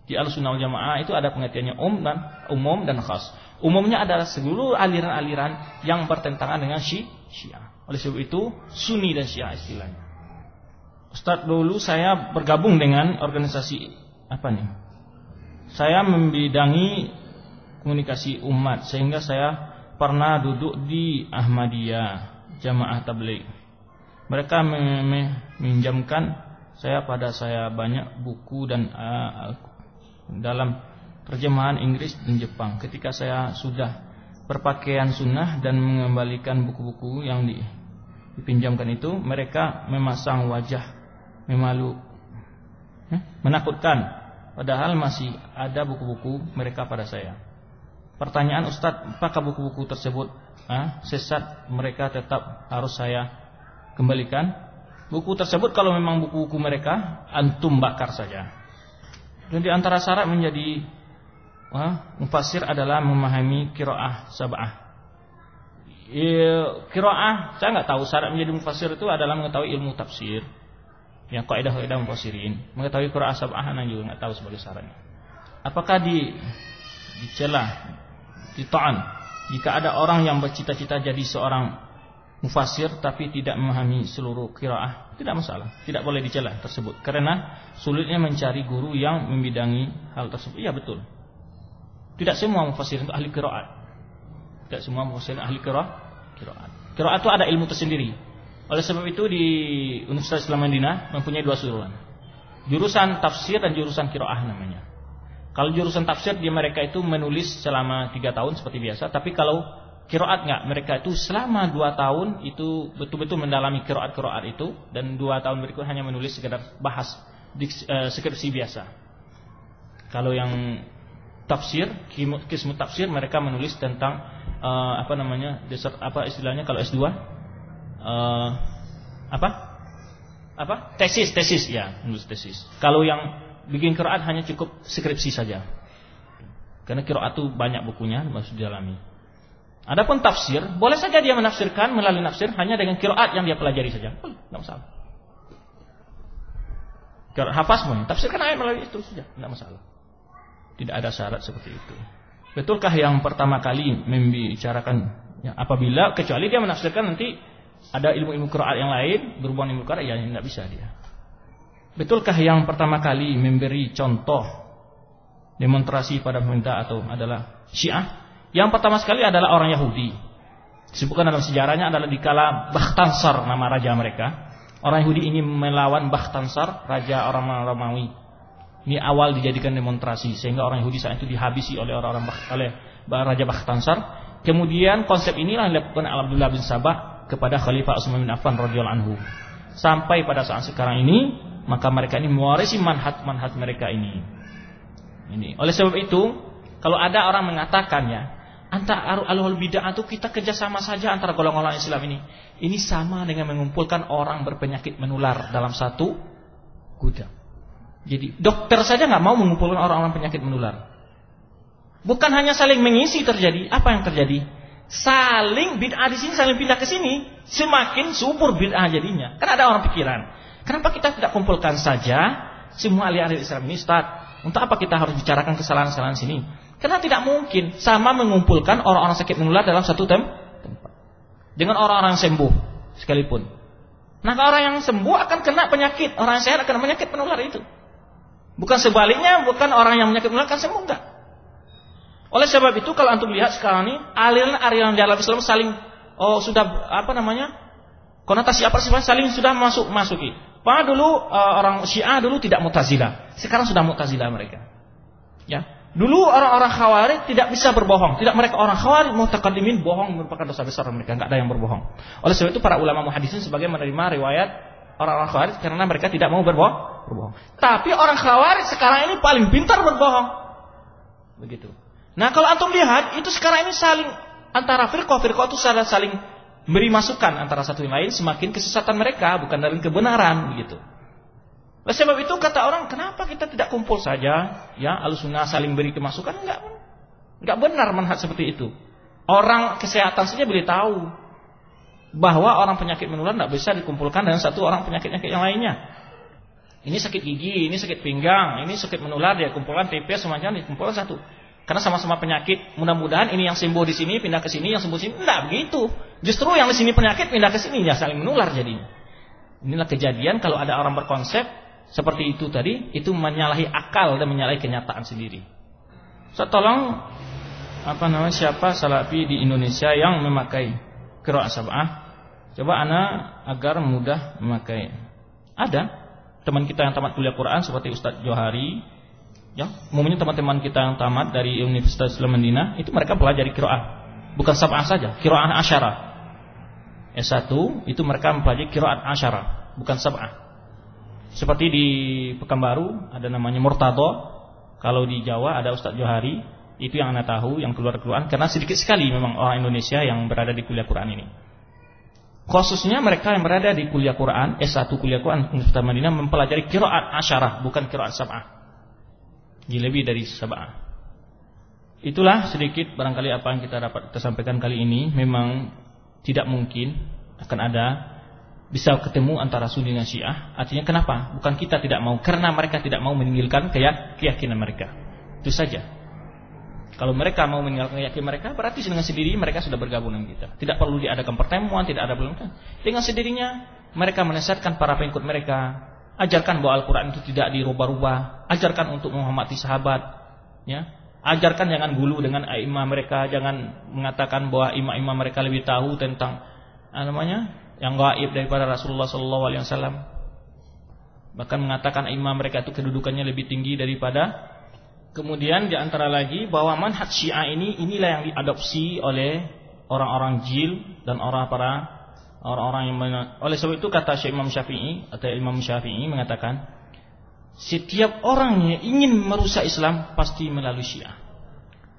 Di Ahlussunnah Jamaah itu ada pengertiannya umum dan umum dan khas. Umumnya adalah seluruh aliran-aliran yang bertentangan dengan Syiah. Oleh sebab itu, Sunni dan Syiah istilahnya. Ustaz dulu saya bergabung dengan organisasi apa nih? Saya membidangi komunikasi umat sehingga saya pernah duduk di Ahmadiyah Jamaah Tabligh. Mereka meminjamkan saya pada saya banyak buku dan uh, dalam terjemahan Inggris dan Jepang. Ketika saya sudah berpakaian sunnah dan mengembalikan buku-buku yang dipinjamkan itu, mereka memasang wajah memalu, eh, menakutkan. Padahal masih ada buku-buku mereka pada saya. Pertanyaan Ustadz, apakah buku-buku tersebut ah, sesat? Mereka tetap harus saya kembalikan. Buku tersebut kalau memang buku-buku mereka, antum bakar saja. Dan di antara syarat menjadi Mufasir adalah memahami kiroah sabah. Kiroah, saya nggak tahu syarat menjadi mufasir itu adalah mengetahui ilmu tafsir. Yang kaidah-kaidah mufasirin, mengetahui kiroah sabah anak juga nggak tahu sebagai syaratnya. Apakah di dicela, ditaan jika ada orang yang bercita-cita jadi seorang mufasir tapi tidak memahami seluruh kiraah tidak masalah tidak boleh dicela tersebut karena sulitnya mencari guru yang membidangi hal tersebut iya betul tidak semua mufassir itu ahli qiraat. Tidak semua mufassir ahli qiraat. Qiraat. Qiraat itu ada ilmu tersendiri. Oleh sebab itu di Universitas Islam Madinah mempunyai dua jurusan. Jurusan tafsir dan jurusan qiraah namanya. Kalau jurusan tafsir dia mereka itu menulis selama tiga tahun seperti biasa, tapi kalau kiraat nggak, mereka itu selama dua tahun itu betul-betul mendalami kiraat kiraat itu dan dua tahun berikut hanya menulis sekedar bahas uh, skripsi biasa. Kalau yang tafsir, kismu tafsir mereka menulis tentang uh, apa namanya, desert apa istilahnya kalau S2? Uh, apa? Apa? Tesis, tesis ya, menulis tesis. Kalau yang bikin qiraat hanya cukup skripsi saja. Karena qiraat itu banyak bukunya masuk didalami. Adapun tafsir, boleh saja dia menafsirkan melalui nafsir hanya dengan qiraat yang dia pelajari saja. Tidak masalah. Hafaz pun, tafsirkan ayat melalui itu saja, tidak masalah. Tidak ada syarat seperti itu. Betulkah yang pertama kali membicarakan ya, apabila kecuali dia menafsirkan nanti ada ilmu-ilmu Quran yang lain berhubungan ilmu Quran ya tidak bisa dia. Betulkah yang pertama kali memberi contoh demonstrasi pada pemerintah atau adalah Syiah? Yang pertama sekali adalah orang Yahudi. Disebutkan dalam sejarahnya adalah di kala Bakhtansar nama raja mereka. Orang Yahudi ini melawan Bakhtansar, raja orang Romawi. Ini awal dijadikan demonstrasi sehingga orang Yahudi saat itu dihabisi oleh orang-orang oleh Raja Bakhtansar. Kemudian konsep inilah yang dilakukan Abdullah bin Sabah kepada Khalifah Utsman bin Affan radhiyallahu anhu. Sampai pada saat sekarang ini, maka mereka ini mewarisi manhat-manhat mereka ini. Ini. Oleh sebab itu, kalau ada orang mengatakan ya, antara alul bid'ah itu kita kerjasama saja antara golongan Islam ini. Ini sama dengan mengumpulkan orang berpenyakit menular dalam satu gudang. Jadi dokter saja nggak mau mengumpulkan orang-orang penyakit menular. Bukan hanya saling mengisi terjadi, apa yang terjadi? Saling bid'ah di sini, saling pindah ke sini, semakin subur bid'ah jadinya. Kan ada orang pikiran, kenapa kita tidak kumpulkan saja semua ahli-ahli Islam ini, Ustaz? Untuk apa kita harus bicarakan kesalahan-kesalahan sini? Karena tidak mungkin sama mengumpulkan orang-orang sakit menular dalam satu tempat dengan orang-orang sembuh sekalipun. Nah, orang yang sembuh akan kena penyakit, orang yang sehat akan kena penyakit penular itu. Bukan sebaliknya, bukan orang yang penyakit menular akan sembuh enggak. Oleh sebab itu kalau antum lihat sekarang ini aliran-aliran dalam Islam saling oh sudah apa namanya? konotasi apa sih saling sudah masuk masuki. Pak dulu uh, orang Syiah dulu tidak Mu'tazilah, sekarang sudah Mu'tazilah mereka. Ya. Dulu orang-orang Khawarij tidak bisa berbohong. Tidak mereka orang Khawarij mutakaddimin bohong merupakan dosa besar mereka, enggak ada yang berbohong. Oleh sebab itu para ulama muhadisin sebagai menerima riwayat orang-orang Khawarij karena mereka tidak mau berbohong. berbohong. Tapi orang Khawarij sekarang ini paling pintar berbohong. Begitu. Nah, kalau antum lihat itu sekarang ini saling antara firqah-firqah itu saling saling beri masukan antara satu yang lain semakin kesesatan mereka bukan dari kebenaran begitu. Oleh sebab itu kata orang, kenapa kita tidak kumpul saja? Ya, alusuna saling beri kemasukan enggak. Enggak benar manhaj seperti itu. Orang kesehatan saja boleh tahu bahwa orang penyakit menular tidak bisa dikumpulkan dengan satu orang penyakit-penyakit yang lainnya. Ini sakit gigi, ini sakit pinggang, ini sakit menular dia kumpulkan TP semacam dikumpulkan satu. Karena sama-sama penyakit, mudah-mudahan ini yang sembuh di sini pindah ke sini, yang sembuh sini. Enggak begitu. Justru yang di sini penyakit pindah ke sini ya saling menular jadinya. Inilah kejadian kalau ada orang berkonsep seperti itu tadi itu menyalahi akal dan menyalahi kenyataan sendiri. Saya tolong apa namanya siapa salafi di Indonesia yang memakai qiraat sab'ah? Coba ana agar mudah memakai. Ada teman kita yang tamat kuliah Quran seperti Ustadz Johari ya, umumnya teman-teman kita yang tamat dari Universitas Islam itu mereka pelajari qiraat. Bukan sab'ah saja, qiraat asyara. S1 itu mereka mempelajari qiraat asyara, bukan sab'ah. Seperti di Pekanbaru ada namanya Murtado. Kalau di Jawa ada Ustadz Johari. Itu yang anda tahu, yang keluar-keluar. Karena sedikit sekali memang orang Indonesia yang berada di kuliah Quran ini. Khususnya mereka yang berada di kuliah Quran, S1 kuliah Quran Universitas Madinah mempelajari kiraat asyarah, bukan kiraat sab'ah. Lebih dari sab'ah. Itulah sedikit barangkali apa yang kita dapat kita sampaikan kali ini. Memang tidak mungkin akan ada bisa ketemu antara Sunni dan Syiah. Artinya kenapa? Bukan kita tidak mau, karena mereka tidak mau meninggalkan keyakinan mereka. Itu saja. Kalau mereka mau meninggalkan keyakinan mereka, berarti dengan sendiri mereka sudah bergabung dengan kita. Tidak perlu diadakan pertemuan, tidak ada belum. Dengan sendirinya mereka menasihatkan para pengikut mereka, ajarkan bahwa Al-Qur'an itu tidak dirubah-rubah, ajarkan untuk menghormati sahabat, ya. Ajarkan jangan gulu dengan imam mereka, jangan mengatakan bahwa imam-imam mereka lebih tahu tentang apa namanya? yang gaib daripada Rasulullah wasallam. Bahkan mengatakan imam mereka itu kedudukannya lebih tinggi daripada kemudian di antara lagi bahwa manhaj Syiah ini inilah yang diadopsi oleh orang-orang jil dan orang para orang-orang yang oleh sebab itu kata Syekh Imam Syafi'i atau Imam Syafi'i mengatakan setiap orang yang ingin merusak Islam pasti melalui Syiah.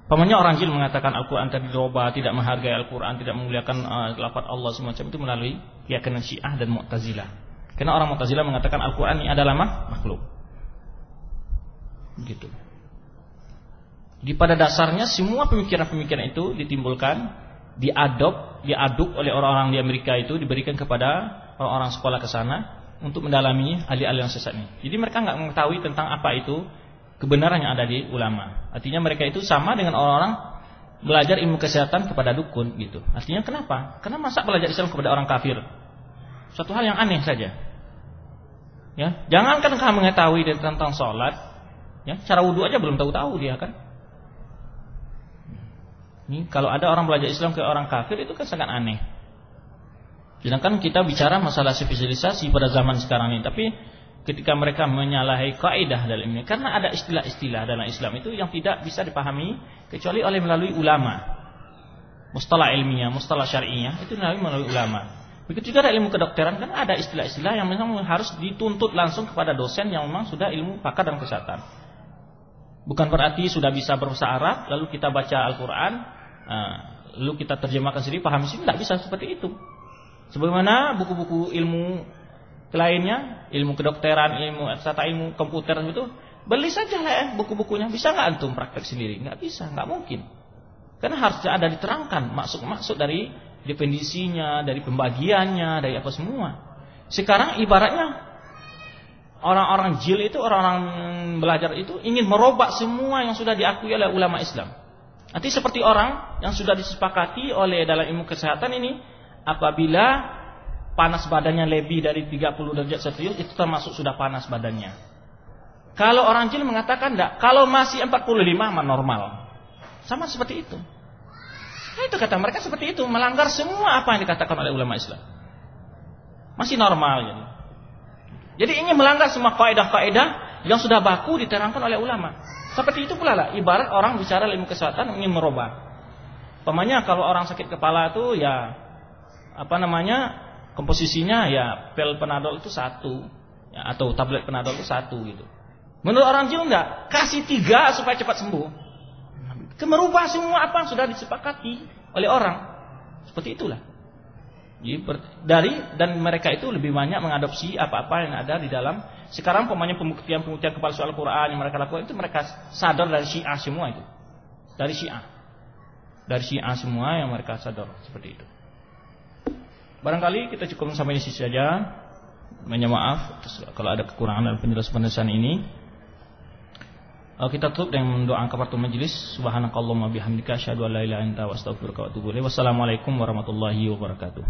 Pamannya orang jil mengatakan Al-Quran tadi dirubah, tidak menghargai Al-Quran, tidak memuliakan uh, lafaz Allah semacam itu melalui keyakinan Syiah dan Mu'tazilah. Karena orang Mu'tazilah mengatakan Al-Quran ini adalah makhluk. Gitu. Di pada dasarnya semua pemikiran-pemikiran itu ditimbulkan, diadop, diaduk oleh orang-orang di Amerika itu diberikan kepada orang-orang sekolah ke sana untuk mendalami ahli-ahli yang sesat ini. Jadi mereka nggak mengetahui tentang apa itu kebenaran yang ada di ulama. Artinya mereka itu sama dengan orang-orang belajar ilmu kesehatan kepada dukun gitu. Artinya kenapa? Karena masa belajar Islam kepada orang kafir? Suatu hal yang aneh saja. Ya, jangankan kamu mengetahui tentang sholat, ya, cara wudhu aja belum tahu-tahu dia kan. Ini kalau ada orang belajar Islam ke orang kafir itu kan sangat aneh. Sedangkan kita bicara masalah sivilisasi pada zaman sekarang ini, tapi ketika mereka menyalahi kaidah dalam ini karena ada istilah-istilah dalam Islam itu yang tidak bisa dipahami kecuali oleh melalui ulama. Mustalah ilmiah, mustalah syar'iyah itu melalui ulama. Begitu juga ada ilmu kedokteran kan ada istilah-istilah yang memang harus dituntut langsung kepada dosen yang memang sudah ilmu pakar dan kesehatan. Bukan berarti sudah bisa berbahasa Arab lalu kita baca Al-Qur'an uh, lalu kita terjemahkan sendiri pahami sendiri tidak bisa seperti itu. Sebagaimana buku-buku ilmu lainnya, ilmu kedokteran, ilmu serta ilmu komputer itu, beli saja lah ya buku-bukunya. Bisa nggak antum praktek sendiri? Nggak bisa, nggak mungkin. Karena harusnya ada diterangkan maksud-maksud dari definisinya, dari pembagiannya, dari apa semua. Sekarang ibaratnya orang-orang jil itu, orang-orang belajar itu ingin merubah semua yang sudah diakui oleh ulama Islam. Nanti seperti orang yang sudah disepakati oleh dalam ilmu kesehatan ini, apabila panas badannya lebih dari 30 derajat Celcius itu termasuk sudah panas badannya. Kalau orang jil mengatakan enggak, kalau masih 45 mah normal. Sama seperti itu. Nah, itu kata mereka seperti itu, melanggar semua apa yang dikatakan oleh ulama Islam. Masih normal jadi. Jadi ingin melanggar semua kaidah-kaidah yang sudah baku diterangkan oleh ulama. Seperti itu pula lah, ibarat orang bicara ilmu kesehatan ingin merubah. Pemanya kalau orang sakit kepala itu ya apa namanya komposisinya ya pil penadol itu satu ya, atau tablet penadol itu satu gitu. Menurut orang Jawa enggak, kasih tiga supaya cepat sembuh. Kemerubah semua apa yang sudah disepakati oleh orang. Seperti itulah. Jadi dari dan mereka itu lebih banyak mengadopsi apa-apa yang ada di dalam sekarang pemainnya pembuktian-pembuktian kepala soal Quran yang mereka lakukan itu mereka sadar dari Syiah semua itu. Dari Syiah. Dari Syiah semua yang mereka sadar seperti itu. Barangkali kita cukup sampai di sini saja. Banyak maaf kalau ada kekurangan dalam penjelasan-penjelasan ini. Kita tutup dengan mendoakan kafaratul majelis. Subhanakallahumma bihamdika asyhadu an la ilaha illa anta astaghfiruka wa. Wassalamualaikum warahmatullahi wabarakatuh.